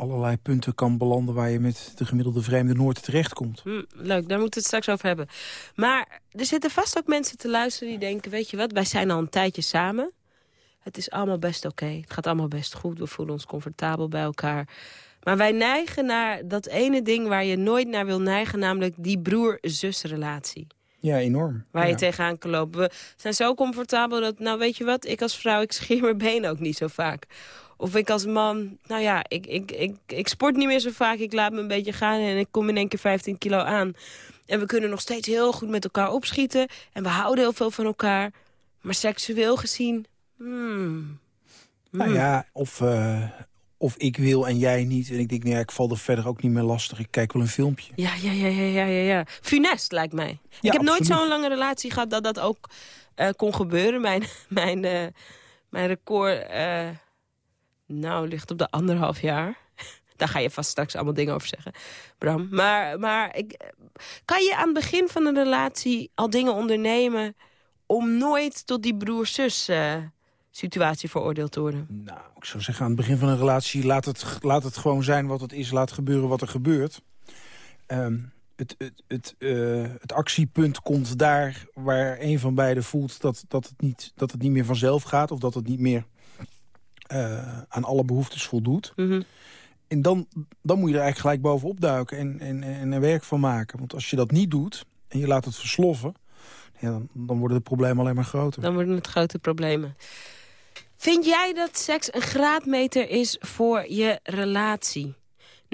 allerlei punten kan belanden... waar je met de gemiddelde vreemde nooit terechtkomt. Hm, leuk, daar moeten we het straks over hebben. Maar er zitten vast ook mensen te luisteren die denken... weet je wat, wij zijn al een tijdje samen. Het is allemaal best oké. Het gaat allemaal best goed. We voelen ons comfortabel bij elkaar. Maar wij neigen naar dat ene ding waar je nooit naar wil neigen... namelijk die broer-zus-relatie. Ja, enorm. Waar je Ja. tegenaan kan lopen. We zijn zo comfortabel dat, nou weet je wat... ik als vrouw, ik scheer mijn benen ook niet zo vaak. Of ik als man, nou ja, ik, ik, ik, ik sport niet meer zo vaak. Ik laat me een beetje gaan en ik kom in één keer 15 kilo aan. En we kunnen nog steeds heel goed met elkaar opschieten. En we houden heel veel van elkaar. Maar seksueel gezien, hmm, Nou ja, of, eh, of ik wil en jij niet. En ik denk, nee, ik val er verder ook niet meer lastig. Ik kijk wel een filmpje. Ja, ja, ja, ja, ja, ja, ja. Funest lijkt mij. ik heb nooit zo'n lange relatie gehad dat dat ook eh, kon gebeuren. Mijn, mijn, eh, mijn record, eh, nou, ligt op de anderhalf jaar. Daar ga je vast straks allemaal dingen over zeggen, Bram. Maar, maar ik, kan je aan het begin van een relatie al dingen ondernemen... om nooit tot die broer-zus situatie veroordeeld te worden? Nou, ik zou zeggen, aan het begin van een relatie... laat het, laat het gewoon zijn wat het is. Laat gebeuren wat er gebeurt. Ehm, het, het, het, eh, het actiepunt komt daar waar een van beiden voelt... Dat, dat, het niet, dat het niet meer vanzelf gaat. Of dat het niet meer eh, aan alle behoeftes voldoet. Mhm. En dan, dan moet je er eigenlijk gelijk bovenop duiken en, en, en er werk van maken. Want als je dat niet doet en je laat het versloffen... Ja, dan, dan worden de problemen alleen maar groter. Dan worden het grote problemen. Vind jij dat seks een graadmeter is voor je relatie? 0800-1121, 0800-1121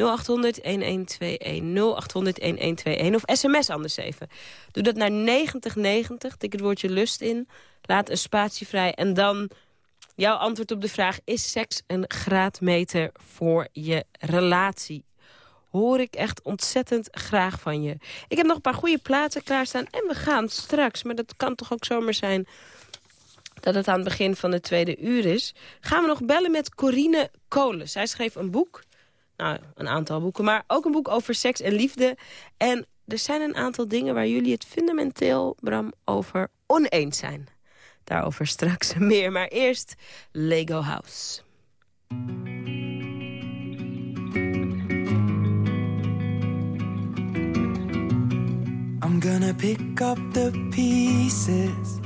of sms anders even. Doe dat naar 9090, tik het woordje lust in, laat een spatie vrij... en dan jouw antwoord op de vraag... is seks een graadmeter voor je relatie? Hoor ik echt ontzettend graag van je. Ik heb nog een paar goede platen klaarstaan en we gaan straks... maar dat kan toch ook zomaar zijn dat het aan het begin van de tweede uur is... gaan we nog bellen met Corine Kolen. Zij schreef een boek, nou, een aantal boeken... maar ook een boek over seks en liefde. En er zijn een aantal dingen waar jullie het fundamenteel, Bram, over oneens zijn. Daarover straks meer, maar eerst Lego House. I'm gonna pick up the pieces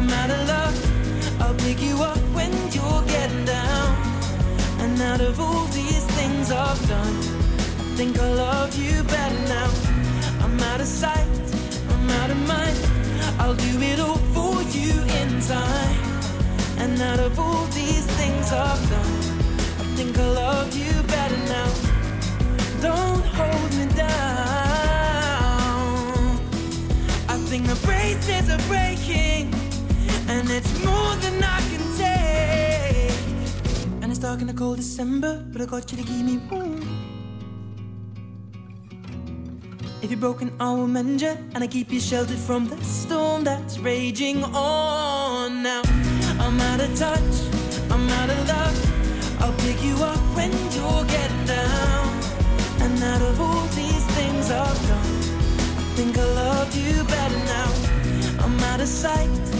I'm out of love. I'll pick you up when you're getting down. And out of all these things I've done, I think I love you better now. I'm out of sight, I'm out of mind. I'll do it all for you in time. And out of all these things I've done, I think I love you better now. Don't hold me down. I think the braces are breaking, and it's more than I can take. And it's dark in the cold December, but I got you to keep me warm. If you're broken, I will mend you, and I keep you sheltered from the storm that's raging on. Now I'm out of touch, I'm out of love. I'll pick you up when you get down. And out of all these things I've done, I think I love you better now. I'm out of sight,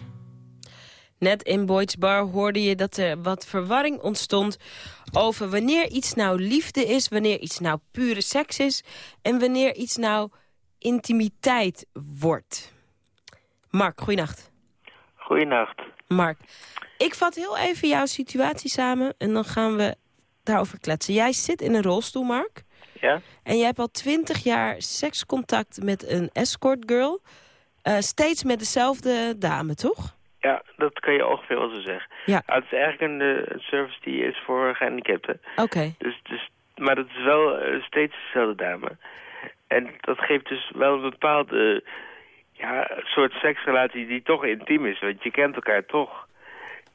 Net in Boyd's Bar hoorde je dat er wat verwarring ontstond... over wanneer iets nou liefde is, wanneer iets nou pure seks is... en wanneer iets nou intimiteit wordt. Mark, goeienacht. Goeienacht. Mark, ik vat heel even jouw situatie samen... en dan gaan we daarover kletsen. Jij zit in een rolstoel, Mark. Ja? En jij hebt al twintig jaar sekscontact met een escort girl. Eh, steeds met dezelfde dame, toch? Ja, dat kan je ongeveer wel zo zeggen. Ja. Ah, het is eigenlijk een, eh, service die is voor gehandicapten. Oké. Dus, dus, maar dat is wel eh, steeds dezelfde dame. En dat geeft dus wel een bepaalde ja, soort seksrelatie die toch intiem is. Want je kent elkaar toch.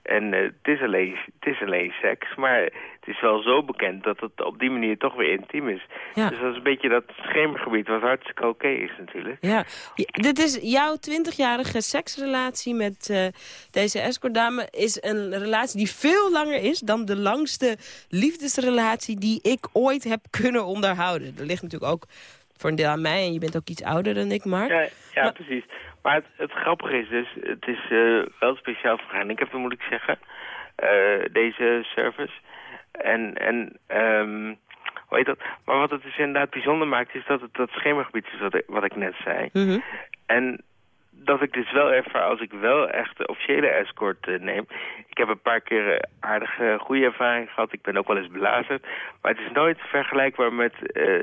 En eh, het, is alleen, het is alleen seks, maar het is wel zo bekend dat het op die manier toch weer intiem is. Ja. Dus dat is een beetje dat schemergebied wat hartstikke oké is natuurlijk. Ja, dit is jouw 20-jarige seksrelatie met eh, deze escortdame is een relatie die veel langer is dan de langste liefdesrelatie die ik ooit heb kunnen onderhouden. Er ligt natuurlijk ook voor een deel aan mij en je bent ook iets ouder dan ik, Mark. Ja, ja precies. Maar het, het grappige is dus, het is eh, wel speciaal voor gehandicapten moet ik zeggen, eh, deze service. En, en ehm, hoe heet dat? Maar wat het dus inderdaad bijzonder maakt, is dat het dat schemergebied is wat ik, wat ik net zei. Mhm. En dat ik dus wel ervaar als ik wel echt de officiële escort eh, neem. Ik heb een paar keer eh, aardige, goede ervaring gehad. Ik ben ook wel eens belazerd. Maar het is nooit vergelijkbaar met eh,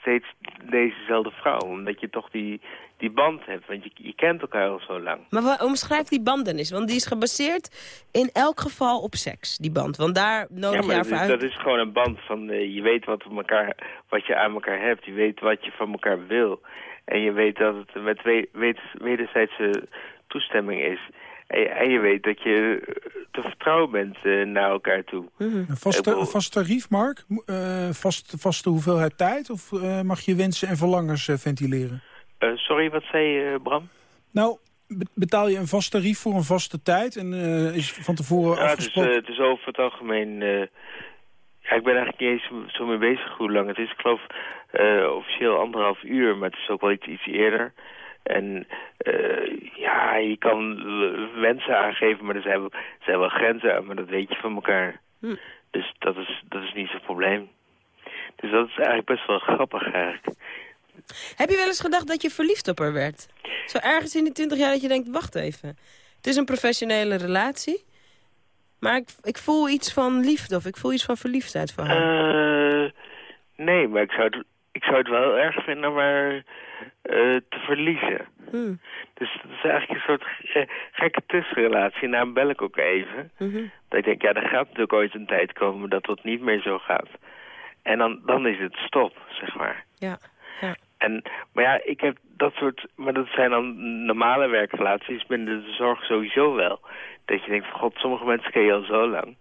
steeds dezezelfde vrouw. Omdat je toch die, die band hebt. Want je, je kent elkaar al zo lang. Maar wa- omschrijf die band dan eens, want die is gebaseerd in elk geval op seks, die band. Want daar nodig ja, je maar haar dat voor is, uit. dat is gewoon een band van... eh, je weet wat, elkaar, wat je aan elkaar hebt. Je weet wat je van elkaar wil. En je weet dat het met we, weet, wederzijdse toestemming is. En, je- weet dat je eh, te vertrouwen bent eh, naar elkaar toe. Een vast, een vast tarief, Mark? Eh, vast, vaste hoeveelheid tijd? Of eh, mag je wensen en verlangens eh, ventileren? Eh, sorry, wat zei je, Bram? Nou, be- betaal je een vast tarief voor een vaste tijd? En eh, is van tevoren Ja, het is, afgesproken? eh, het is over het algemeen... eh, ja, ik ben eigenlijk niet eens zo mee bezig hoe lang het is. Ik geloof eh, officieel anderhalf uur, maar het is ook wel iets, iets eerder. En eh, ja, je kan wensen aangeven, maar er zijn, wel, er zijn wel grenzen aan, maar dat weet je van elkaar. Hm. Dus dat is, dat is niet zo'n probleem. Dus dat is eigenlijk best wel grappig eigenlijk. Heb je wel eens gedacht dat je verliefd op haar werd? Zo ergens in die 20 jaar dat je denkt, wacht even. Het is een professionele relatie. Maar ik, ik voel iets van liefde of ik voel iets van verliefdheid voor haar. Eh, nee, maar ik zou, het, ik zou het wel erg vinden om haar eh, te verliezen. Hmm. Dus dat is eigenlijk een soort eh, gekke tussenrelatie. En daarom bel ik ook even. Mhm. Dat ik denk, ja, er gaat natuurlijk ooit een tijd komen dat dat niet meer zo gaat. En dan, dan is het stop, zeg maar. Ja. En, maar ja, ik heb dat soort... Maar dat zijn dan normale werkrelaties binnen de zorg sowieso wel. Dat je denkt van, god, sommige mensen ken je al zo lang.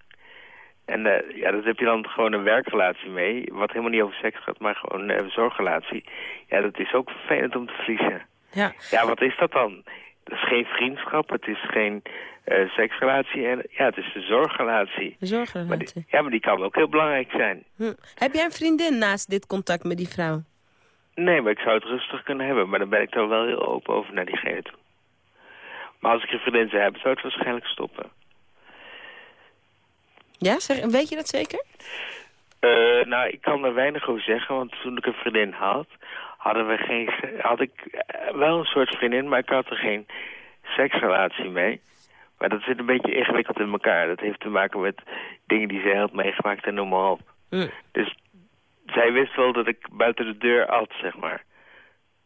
En eh, ja, dat heb je dan gewoon een werkrelatie mee. Wat helemaal niet over seks gaat, maar gewoon een zorgrelatie. Ja, dat is ook vervelend om te verliezen. Ja. Ja, wat is dat dan? Het is geen vriendschap, het is geen eh, seksrelatie. En, ja, het is een zorgrelatie. Een zorgrelatie. Ja, maar die kan ook heel belangrijk zijn. Hm. Heb jij een vriendin naast dit contact met die vrouw? Nee, maar ik zou het rustig kunnen hebben. Maar dan ben ik er wel heel open over naar diegene toe. Maar als ik een vriendin zou hebben, zou het waarschijnlijk stoppen. Ja, zeg, weet je dat zeker? Eh, nou, ik kan er weinig over zeggen, want toen ik een vriendin had, hadden we geen, had ik eh, wel een soort vriendin, maar ik had er geen seksrelatie mee. Maar dat zit een beetje ingewikkeld in elkaar. Dat heeft te maken met dingen die zij had meegemaakt en noem maar op. Hm. Dus zij wist wel dat ik buiten de deur at, zeg maar.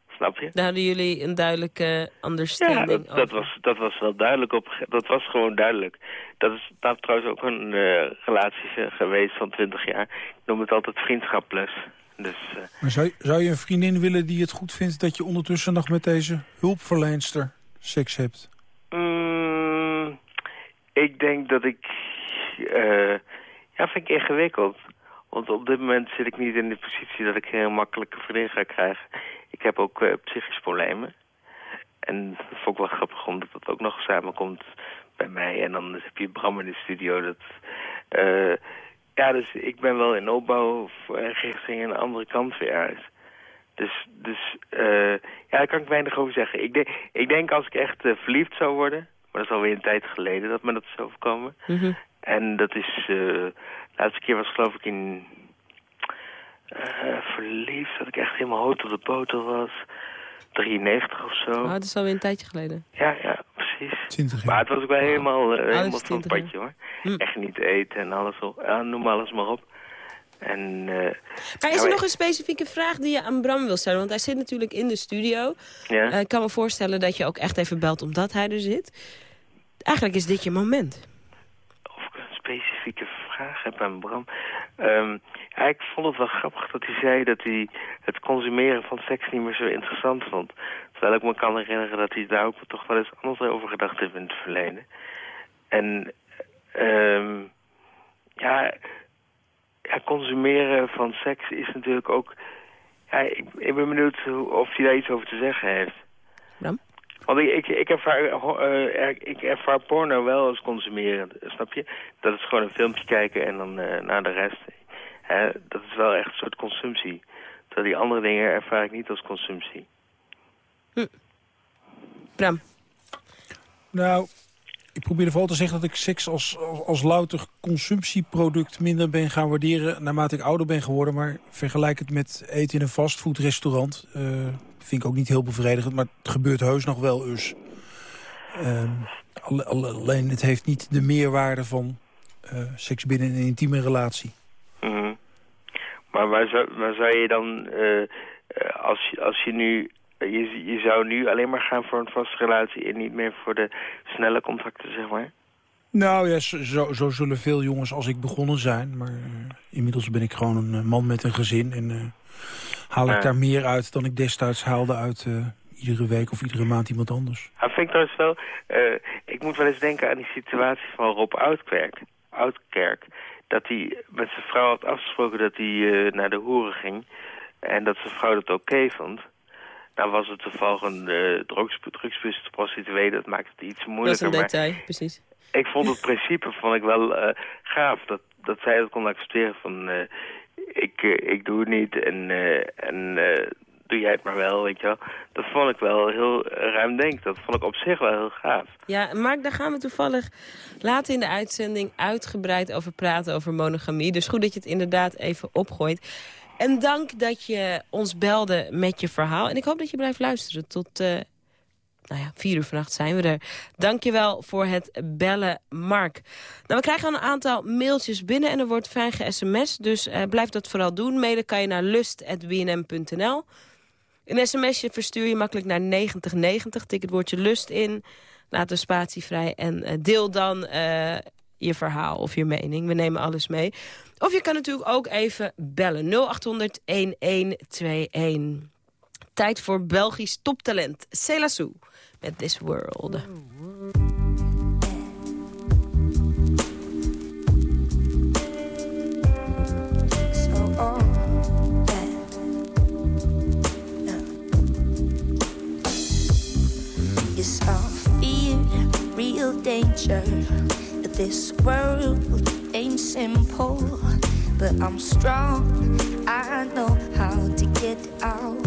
Snap je? Daar hadden jullie een duidelijke Ja, understanding dat, dat, over. was, dat was wel duidelijk. Op, dat was gewoon duidelijk. Dat is dat trouwens ook een eh, relatie ge- geweest van 20 jaar. Ik noem het altijd vriendschap plus. Dus eh, Maar zou, zou je een vriendin willen die het goed vindt... dat je ondertussen nog met deze hulpverleenster seks hebt? mm, ik denk dat ik... eh, ja, vind ik ingewikkeld. Want op dit moment zit ik niet in de positie dat ik een heel makkelijke vriendin ga krijgen. Ik heb ook eh, psychische problemen. En dat vond ik wel grappig omdat dat ook nog samenkomt bij mij. En dan heb je Bram in de studio. Dat, eh, ja, dus ik ben wel in opbouw richting een andere kant weer uit. Dus, dus eh, ja, daar kan ik weinig over zeggen. Ik, denk ik denk als ik echt verliefd zou worden... maar dat is alweer een tijd geleden dat me dat is overkomen... Mhm. En dat is... eh, de laatste keer was geloof ik in... eh, verliefd, dat ik echt helemaal hoog op de boter was. 93 of zo. Oh, dat is alweer een tijdje geleden. Ja, ja, precies. 20 Maar het was ook wel helemaal, eh, Alles helemaal van het 20 jaar. padje hoor. Hm. Echt niet eten en alles op. Ja, noem alles maar op. En, eh, Maar is er nog een specifieke vraag die je aan Bram wil stellen? Want hij zit natuurlijk in de studio. Ja. Ik kan me voorstellen dat je ook echt even belt omdat hij er zit. Eigenlijk is dit je moment. Specifieke vraag heb aan Bram. Ja, ik vond het wel grappig dat hij zei dat hij het consumeren van seks niet meer zo interessant vond. Terwijl ik me kan herinneren dat hij daar ook toch wel eens anders over gedacht heeft in het verleden. En ehm, ja, consumeren van seks is natuurlijk ook... Ja, ik, ik ben benieuwd of hij daar iets over te zeggen heeft. Want ik, ik, ik, ervaar, eh, ik ervaar porno wel als consumeren, snap je? Dat is gewoon een filmpje kijken en dan eh, naar de rest. Hè, dat is wel echt een soort consumptie. Terwijl die andere dingen ervaar ik niet als consumptie. Bram? Nou, ik probeer vooral te zeggen dat ik seks als, als, als louter consumptieproduct minder ben gaan waarderen naarmate ik ouder ben geworden. Maar vergelijk het met eten in een fastfoodrestaurant. eh vind ik ook niet heel bevredigend, maar het gebeurt heus nog wel eens. Ehm, alle- alle- alleen het heeft niet de meerwaarde van eh, seks binnen een intieme relatie. Mhm. Maar waar zou, waar zou je dan, eh, als, je, als je nu, je, je zou nu alleen maar gaan voor een vaste relatie en niet meer voor de snelle contacten, zeg maar? Nou ja, zo, zo, zullen veel jongens als ik begonnen zijn. Maar eh, inmiddels ben ik gewoon een man met een gezin. En haal ik daar meer uit dan ik destijds haalde uit eh, iedere week of iedere maand iemand anders. Ja, vind ik trouwens wel, eh, ik moet wel eens denken aan die situatie van Rob Oudkerk. Oudkerk dat hij met zijn vrouw had afgesproken dat hij eh, naar de hoeren ging. En dat zijn vrouw dat oké vond. Nou was het toevallig een uh, drugs, drugsbewuste prostituee, dat maakt het iets Dat is moeilijker. een maar detail, precies. ik vond het principe vond ik wel eh, gaaf. Dat, dat zij dat kon accepteren van eh, ik, eh, ik doe het niet en, eh, en eh, doe jij het maar wel, weet je. Dat vond ik wel heel ruimdenk. Dat vond ik op zich wel heel gaaf. Ja, Mark, daar gaan we toevallig later in de uitzending uitgebreid over praten, over monogamie. Dus goed dat je het inderdaad even opgooit. En dank dat je ons belde met je verhaal. En ik hoop dat je blijft luisteren tot... eh, nou ja, vier uur vannacht zijn we er. Dankjewel voor het bellen, Mark. Nou, we krijgen al een aantal mailtjes binnen en er wordt fijn ge-sms. Dus eh, blijf dat vooral doen. Mailen kan je naar lust.bnm.nl. Een sms'je verstuur je makkelijk naar 9090. Tik het woordje lust in. Laat de spatie vrij. En eh, deel dan eh, je verhaal of je mening. We nemen alles mee. Of je kan natuurlijk ook even bellen. 0800 1121. Tijd voor Belgisch toptalent. Celassou met This World. Real danger. This world ain't simple, but I'm strong. I know how to get out,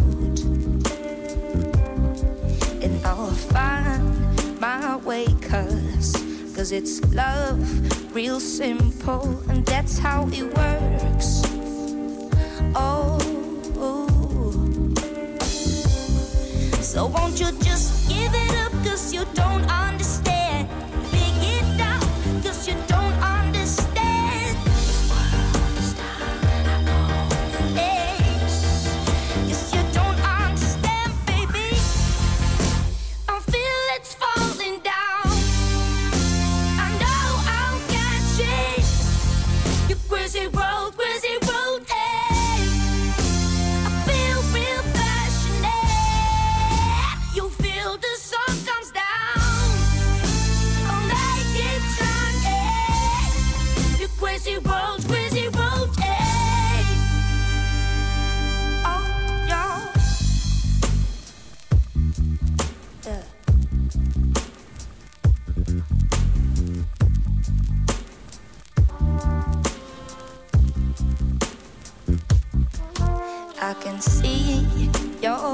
I'll find my way. Cause, cause it's love, real simple, and that's how it works. Oh. So won't you just give it up cause you don't understand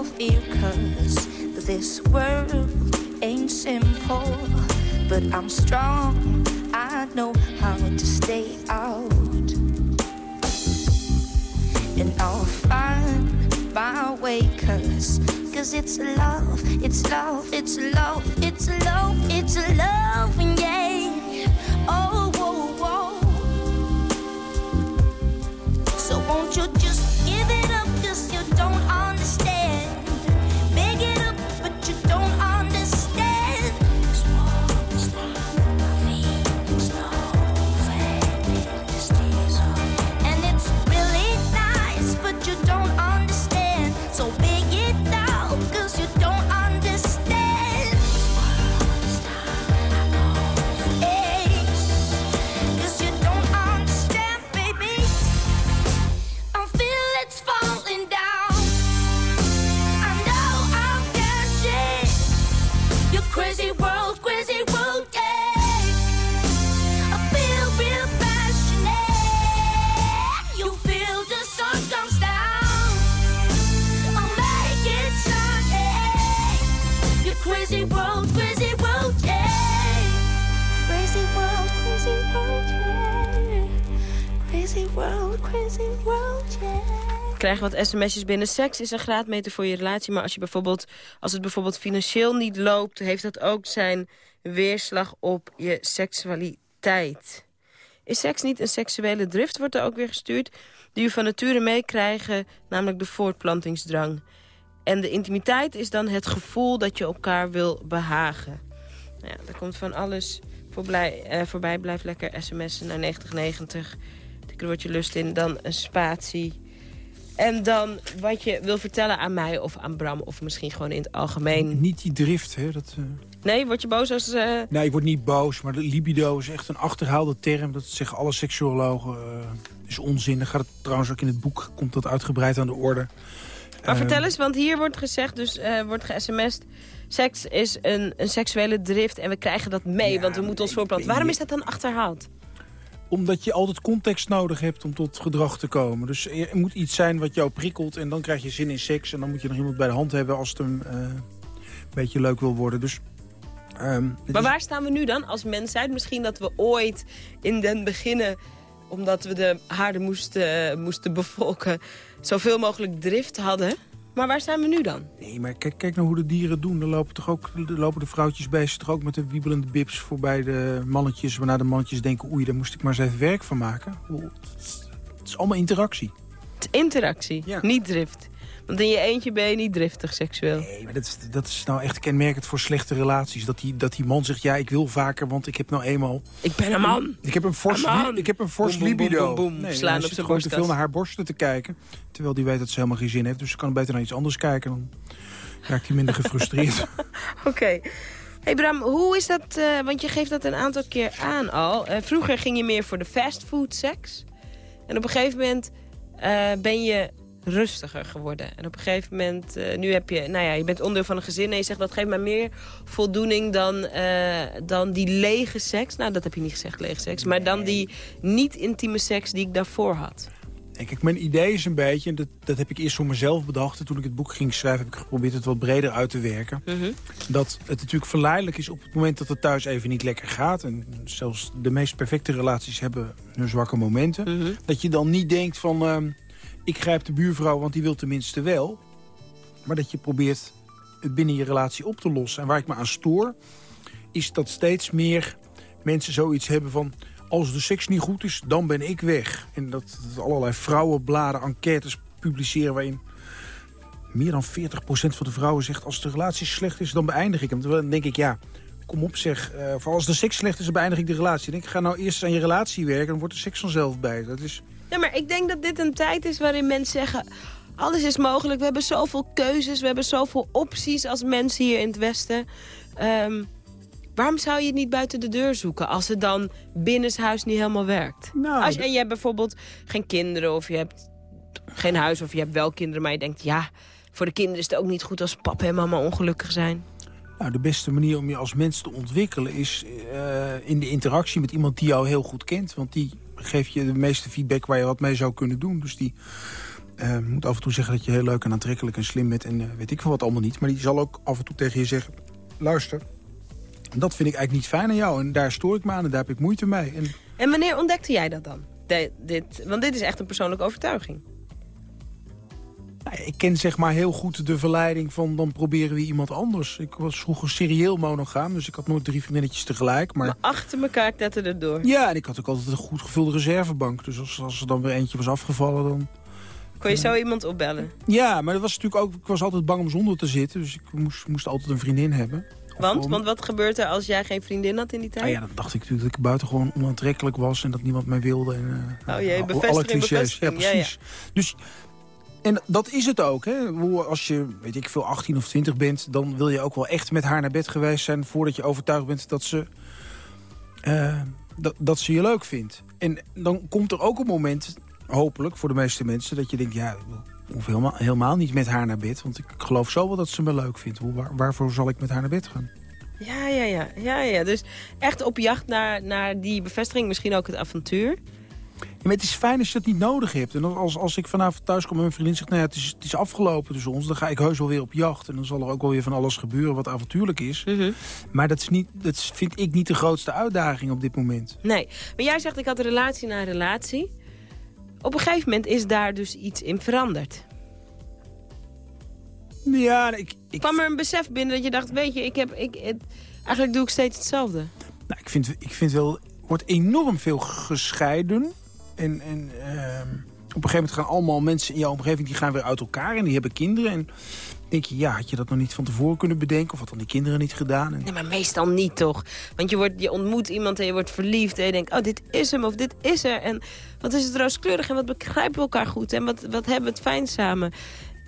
fear cause this world ain't simple. But I'm strong I know how to stay out. And I'll find my way cause cause it's love it's love it's love it's love it's love yeah. Oh krijgen wat sms'jes binnen. Seks is een graadmeter voor je relatie. Maar als, je bijvoorbeeld, als het bijvoorbeeld financieel niet loopt... heeft dat ook zijn weerslag op je seksualiteit. Is seks niet een seksuele drift, wordt er ook weer gestuurd... die u van nature meekrijgen, namelijk de voortplantingsdrang. En de intimiteit is dan het gevoel dat je elkaar wil behagen. Nou ja, er komt van alles voorbij, eh, voorbij. Blijf lekker sms'en naar 9090. Er wordt je lust in, dan een spatie... En dan wat je wil vertellen aan mij of aan Bram... of misschien gewoon in het algemeen. Niet die drift, hè. Dat, eh, Nee, word je boos als... eh, Nee, ik word niet boos, maar libido is echt een achterhaalde term. Dat zeggen alle seksuologen. eh is onzin. Dan gaat het trouwens ook in het boek, komt dat uitgebreid aan de orde. Maar vertel eens, want hier wordt gezegd, dus wordt ge-sms'd... seks is een, een seksuele drift en we krijgen dat mee, want we moeten ons voorplanten. Waarom is dat dan achterhaald? Omdat je altijd context nodig hebt om tot gedrag te komen. Dus er moet iets zijn wat jou prikkelt en dan krijg je zin in seks. En dan moet je nog iemand bij de hand hebben als het hem eh, een beetje leuk wil worden. Dus, ehm, Maar waar staan we nu dan als mensheid? Misschien dat we ooit in den beginnen, omdat we de aarde moesten, moesten bevolken... zoveel mogelijk drift hadden. Maar waar staan we nu dan? Nee, maar kijk, kijk nou hoe de dieren doen. Dan lopen, toch ook, dan lopen de vrouwtjes bij ze toch ook met de wiebelende bips voorbij de mannetjes. Waarna de mannetjes denken, oei, daar moest ik maar eens even werk van maken. Het is allemaal interactie. Het is interactie, niet drift. Want in je eentje ben je niet driftig seksueel. Nee, maar dat is, dat is nou echt kenmerkend voor slechte relaties. Dat die, dat die man zegt, ja, ik wil vaker, want ik heb nou eenmaal... Ik ben een man. Ik heb een fors, Een man. ik heb een fors libido. boem, boem. Nee, Slaan hij op zijn gewoon te veel naar haar borsten te kijken. Terwijl die weet dat ze helemaal geen zin heeft. Dus ze kan beter naar iets anders kijken. Dan raakt hij minder gefrustreerd. Oké. Hey Bram, hoe is dat, eh, want je geeft dat een aantal keer aan al. Eh, vroeger ging je meer voor de fastfood seks. En op een gegeven moment eh, ben je rustiger geworden. En op een gegeven moment, eh, nu heb je, nou ja, je bent onderdeel van een gezin... en je zegt dat geeft mij meer voldoening dan, eh, dan die lege seks. Nou, dat heb je niet gezegd, lege seks. Maar dan die niet-intieme seks die ik daarvoor had. En kijk, mijn idee is een beetje, en dat, dat heb ik eerst voor mezelf bedacht... en toen ik het boek ging schrijven, heb ik geprobeerd het wat breder uit te werken. Dat het natuurlijk verleidelijk is op het moment dat het thuis even niet lekker gaat... en zelfs de meest perfecte relaties hebben hun zwakke momenten... dat je dan niet denkt van, ehm, ik grijp de buurvrouw, want die wil tenminste wel... maar dat je probeert het binnen je relatie op te lossen. En waar ik me aan stoor, is dat steeds meer mensen zoiets hebben van... als de seks niet goed is, dan ben ik weg. En dat, dat allerlei vrouwenbladen, enquêtes publiceren... waarin meer dan 40% van de vrouwen zegt... als de relatie slecht is, dan beëindig ik hem. Terwijl dan denk ik, ja, kom op zeg. eh, voor als de seks slecht is, dan beëindig ik de relatie. Denk ik, ga nou eerst aan je relatie werken... dan wordt de seks vanzelf bij. Dat is... Ja, maar ik denk dat dit een tijd is waarin mensen zeggen... alles is mogelijk, we hebben zoveel keuzes, we hebben zoveel opties als mensen hier in het Westen. Ehm, waarom zou je het niet buiten de deur zoeken als het dan binnenshuis niet helemaal werkt? als, je- en je hebt bijvoorbeeld geen kinderen of je hebt geen huis of je hebt wel kinderen... maar je denkt, ja, voor de kinderen is het ook niet goed als papa en mama ongelukkig zijn. Nou, de beste manier om je als mens te ontwikkelen is eh, in de interactie met iemand die jou heel goed kent. Want die geeft je de meeste feedback waar je wat mee zou kunnen doen. Dus die eh, moet af en toe zeggen dat je heel leuk en aantrekkelijk en slim bent. En eh, weet ik veel wat allemaal niet. Maar die zal ook af en toe tegen je zeggen, luister, dat vind ik eigenlijk niet fijn aan jou. En daar stoor ik me aan en daar heb ik moeite mee. En wanneer ontdekte jij dat dan? Dit, want dit is echt een persoonlijke overtuiging. Nou, ik ken zeg maar heel goed de verleiding van dan proberen we iemand anders. Ik was vroeger serieel monogaam, dus ik had nooit drie vriendinnetjes tegelijk. Maar, Achter elkaar tetterde het door. ja, en ik had ook altijd een goed gevulde reservebank. Dus als, als er dan weer eentje was afgevallen, dan... Kon je zo iemand opbellen? Ja, maar dat was natuurlijk ook, ik was altijd bang om zonder te zitten. Dus ik moest, moest altijd een vriendin hebben. Want, want wat gebeurt er als jij geen vriendin had in die tijd? Ah ja, dan dacht ik natuurlijk dat ik buitengewoon onaantrekkelijk was... en dat niemand mij wilde. En, eh, Oh jee, alle bevestiging, clichés. bevestiging. Ja, Ja, precies. Dus, en dat is het ook. Hè? Als je, weet ik veel, 18 of 20 bent... dan wil je ook wel echt met haar naar bed geweest zijn... voordat je overtuigd bent dat ze, eh, dat, dat ze je leuk vindt. En dan komt er ook een moment, hopelijk voor de meeste mensen... dat je denkt, ja, ik hoef helemaal, niet met haar naar bed. Want ik geloof zo wel dat ze me leuk vindt. Hoe, waar- waarvoor zal ik met haar naar bed gaan? Ja, ja, ja, ja, ja. Dus echt op jacht naar, naar die bevestiging, misschien ook het avontuur. Maar het is fijn als je dat niet nodig hebt. En als, als ik vanavond thuis kom en mijn vriendin zegt... Nou ja, het, is, het is afgelopen tussen ons, dan ga ik heus wel weer op jacht. En dan zal er ook wel weer van alles gebeuren wat avontuurlijk is. Maar dat, is niet, dat vind ik niet de grootste uitdaging op dit moment. Nee, maar jij zegt ik had relatie na relatie. Op een gegeven moment is daar dus iets in veranderd. Ja, ik, ik, kwam er een besef binnen dat je dacht, weet je, ik heb, ik, het- eigenlijk doe ik steeds hetzelfde. Nou, ik vind, ik vind wel, er wordt enorm veel gescheiden. En, en ehm, op een gegeven moment gaan allemaal mensen in jouw omgeving... die gaan weer uit elkaar en die hebben kinderen. En denk je, ja, had je dat nog niet van tevoren kunnen bedenken? Of had dan die kinderen niet gedaan? Nee, maar meestal niet toch? Want je, wordt, je ontmoet iemand en je wordt verliefd en je denkt, oh, dit is hem of dit is er. En wat is het rooskleurig en wat begrijpen we elkaar goed en wat, wat hebben we het fijn samen.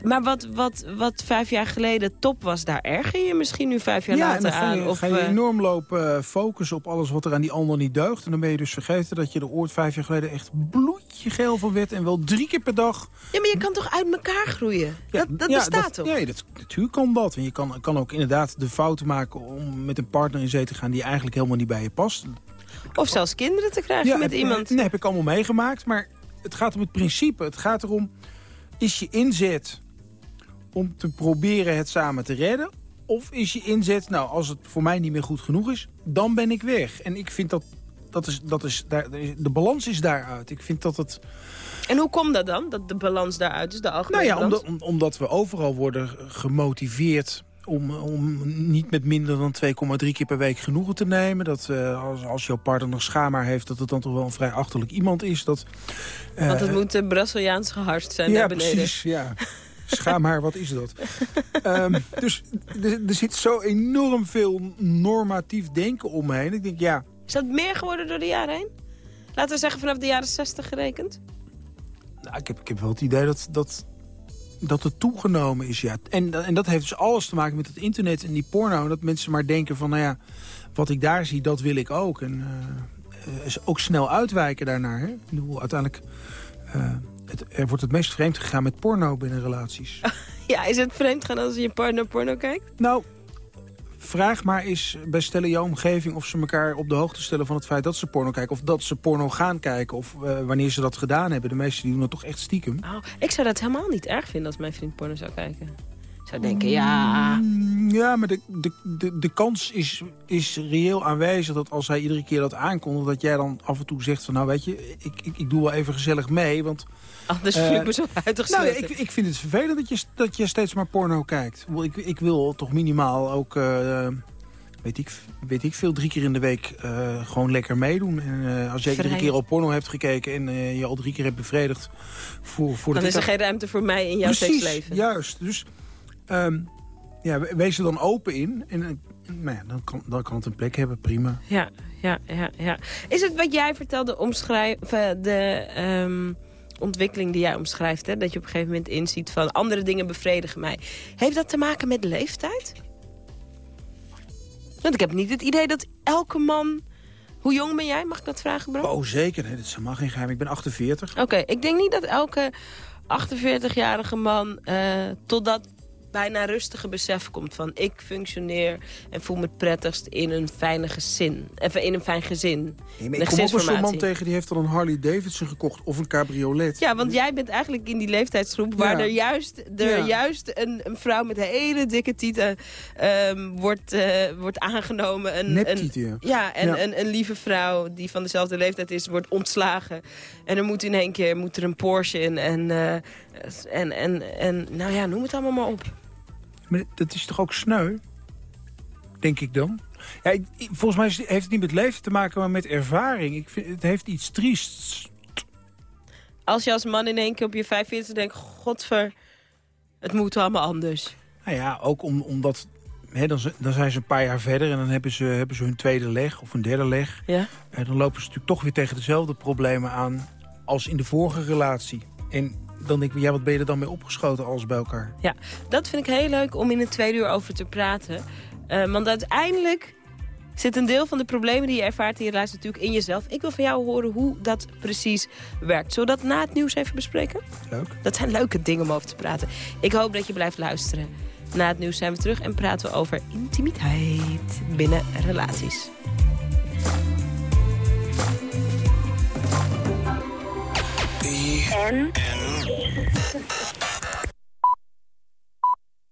Maar wat, wat, wat vijf jaar geleden top was, daar erger je misschien nu vijf jaar ja, en later dan ga je, aan. Of, ga je eh, enorm lopen eh, focussen op alles wat er aan die ander niet deugt. En dan ben je dus vergeten dat je er ooit vijf jaar geleden echt bloedje geel van werd. En wel drie keer per dag. Ja, maar je kan toch uit elkaar groeien? dat dat Ja, bestaat dat, toch? Nee, dat, natuurlijk kan dat. En je kan, kan ook inderdaad de fout maken om met een partner in zee te gaan... die eigenlijk helemaal niet bij je past. Of zelfs kinderen te krijgen Ja, met heb- iemand. Nee, heb ik allemaal meegemaakt. Maar het gaat om het principe. Het gaat erom, is je inzet om te proberen het samen te redden? Of is je inzet, nou, als het voor mij niet meer goed genoeg is, dan ben ik weg. En ik vind dat, dat is, dat is, daar, de balans is daaruit. Ik vind dat het... En hoe komt dat dan, dat de balans daaruit is, de Nou algemene ja, balans? omdat, om- omdat we overal worden gemotiveerd om, om niet met minder dan 2,3 keer per week genoegen te nemen. Dat eh, als, als jouw partner nog schaamhaar heeft, dat het dan toch wel een vrij achterlijk iemand is. Dat, eh, Want het moet uh, Braziliaans geharst zijn ja, naar beneden. precies. Ja. haar, wat is dat? Ehm, dus er, er zit zo enorm veel normatief denken omheen. Ik denk, ja, Is dat meer geworden door de jaren heen? Laten we zeggen vanaf de jaren 60 gerekend. nou, ik, heb, ik heb wel het idee dat, dat, dat het toegenomen is. Ja. En, en dat heeft dus alles te maken met het internet en die porno. Dat mensen maar denken van, nou ja, wat ik daar zie, dat wil ik ook. En eh, ook snel uitwijken daarnaar. Hè? Ik bedoel, uiteindelijk... eh, het, er wordt het meest vreemd gegaan met porno binnen relaties. Ja, is het vreemd gaan als je partner porno kijkt? Nou, vraag maar eens bij stellen jouw omgeving... of ze elkaar op de hoogte stellen van het feit dat ze porno kijken... of dat ze porno gaan kijken, of eh, wanneer ze dat gedaan hebben. De meesten die doen dat toch echt stiekem. Oh, ik zou dat helemaal niet erg vinden als mijn vriend porno zou kijken. Zou denken, ja... Mm, Ja, maar de, de, de, de kans is, is reëel aanwezig dat als hij iedere keer dat aankondigt... dat jij dan af en toe zegt van, nou weet je, ik, ik, ik doe wel even gezellig mee, want... Anders voel ik me zo Nou, uitgesloten. ik, ik vind het vervelend dat je, dat je steeds maar porno kijkt. Ik, ik, wil toch minimaal ook, eh, weet, ik, weet ik veel, drie keer in de week eh, gewoon lekker meedoen. En als jij iedere keer op porno hebt gekeken en je al drie keer hebt bevredigd... Voor, voor Dan is er geen ruimte voor mij in jouw Precies, seksleven. juist. Dus ehm, ja, we- wees er dan open in. En eh, nou ja, dan, kan, dan kan het een plek hebben, prima. Ja, ja, ja, ja. Is het wat jij vertelde, omschrijven de ehm, ontwikkeling die jij omschrijft... Hè? dat je op een gegeven moment inziet van andere dingen bevredigen mij... heeft dat te maken met leeftijd? Want ik heb niet het idee dat elke man... Hoe jong ben jij? Mag ik dat vragen, Bram? Oh, zeker. Nee, dat is helemaal geen geheim. Ik ben 48. Oké, ik denk niet dat elke 48-jarige man eh, tot dat bijna rustige besef komt van... ik functioneer en voel me het prettigst in een fijne gezin. Even in een fijn gezin. Nee, maar Een ik kom ook wel zo'n man tegen die heeft dan een Harley Davidson gekocht of een cabriolet. Ja, want jij bent eigenlijk in die leeftijdsgroep... waar Ja. er juist, er Ja. juist een, een vrouw met hele dikke tieten ehm, wordt, eh, wordt aangenomen. Een, Neptieten, een, ja. en Ja. Een, een lieve vrouw die van dezelfde leeftijd is, wordt ontslagen. En er moet in één keer moet er een Porsche in. En, eh, en, en, en nou ja, noem het allemaal maar op. Maar dat is toch ook sneu? Denk ik dan. Ja, ik- volgens mij heeft het niet met leven te maken, maar met ervaring. Ik vind, het heeft iets triests. Als je als man in één keer op je 45 denkt... godver, het moet allemaal anders. Nou ja, ook om, omdat... Hè, dan, dan zijn ze een paar jaar verder en dan hebben ze, hebben ze hun tweede leg of een derde leg. Ja? En dan lopen ze natuurlijk toch weer tegen dezelfde problemen aan als in de vorige relatie. En dan denk ik, ja, wat ben je er dan mee opgeschoten alles bij elkaar? Ja, dat vind ik heel leuk om in het tweede uur over te praten. Eh, want uiteindelijk zit een deel van de problemen die je ervaart in je relatie natuurlijk in jezelf. Ik wil van jou horen hoe dat precies werkt. Zullen we dat na het nieuws even bespreken? Leuk. Dat zijn leuke dingen om over te praten. Ik hoop dat je blijft luisteren. Na het nieuws zijn we terug en praten we over intimiteit binnen relaties. En?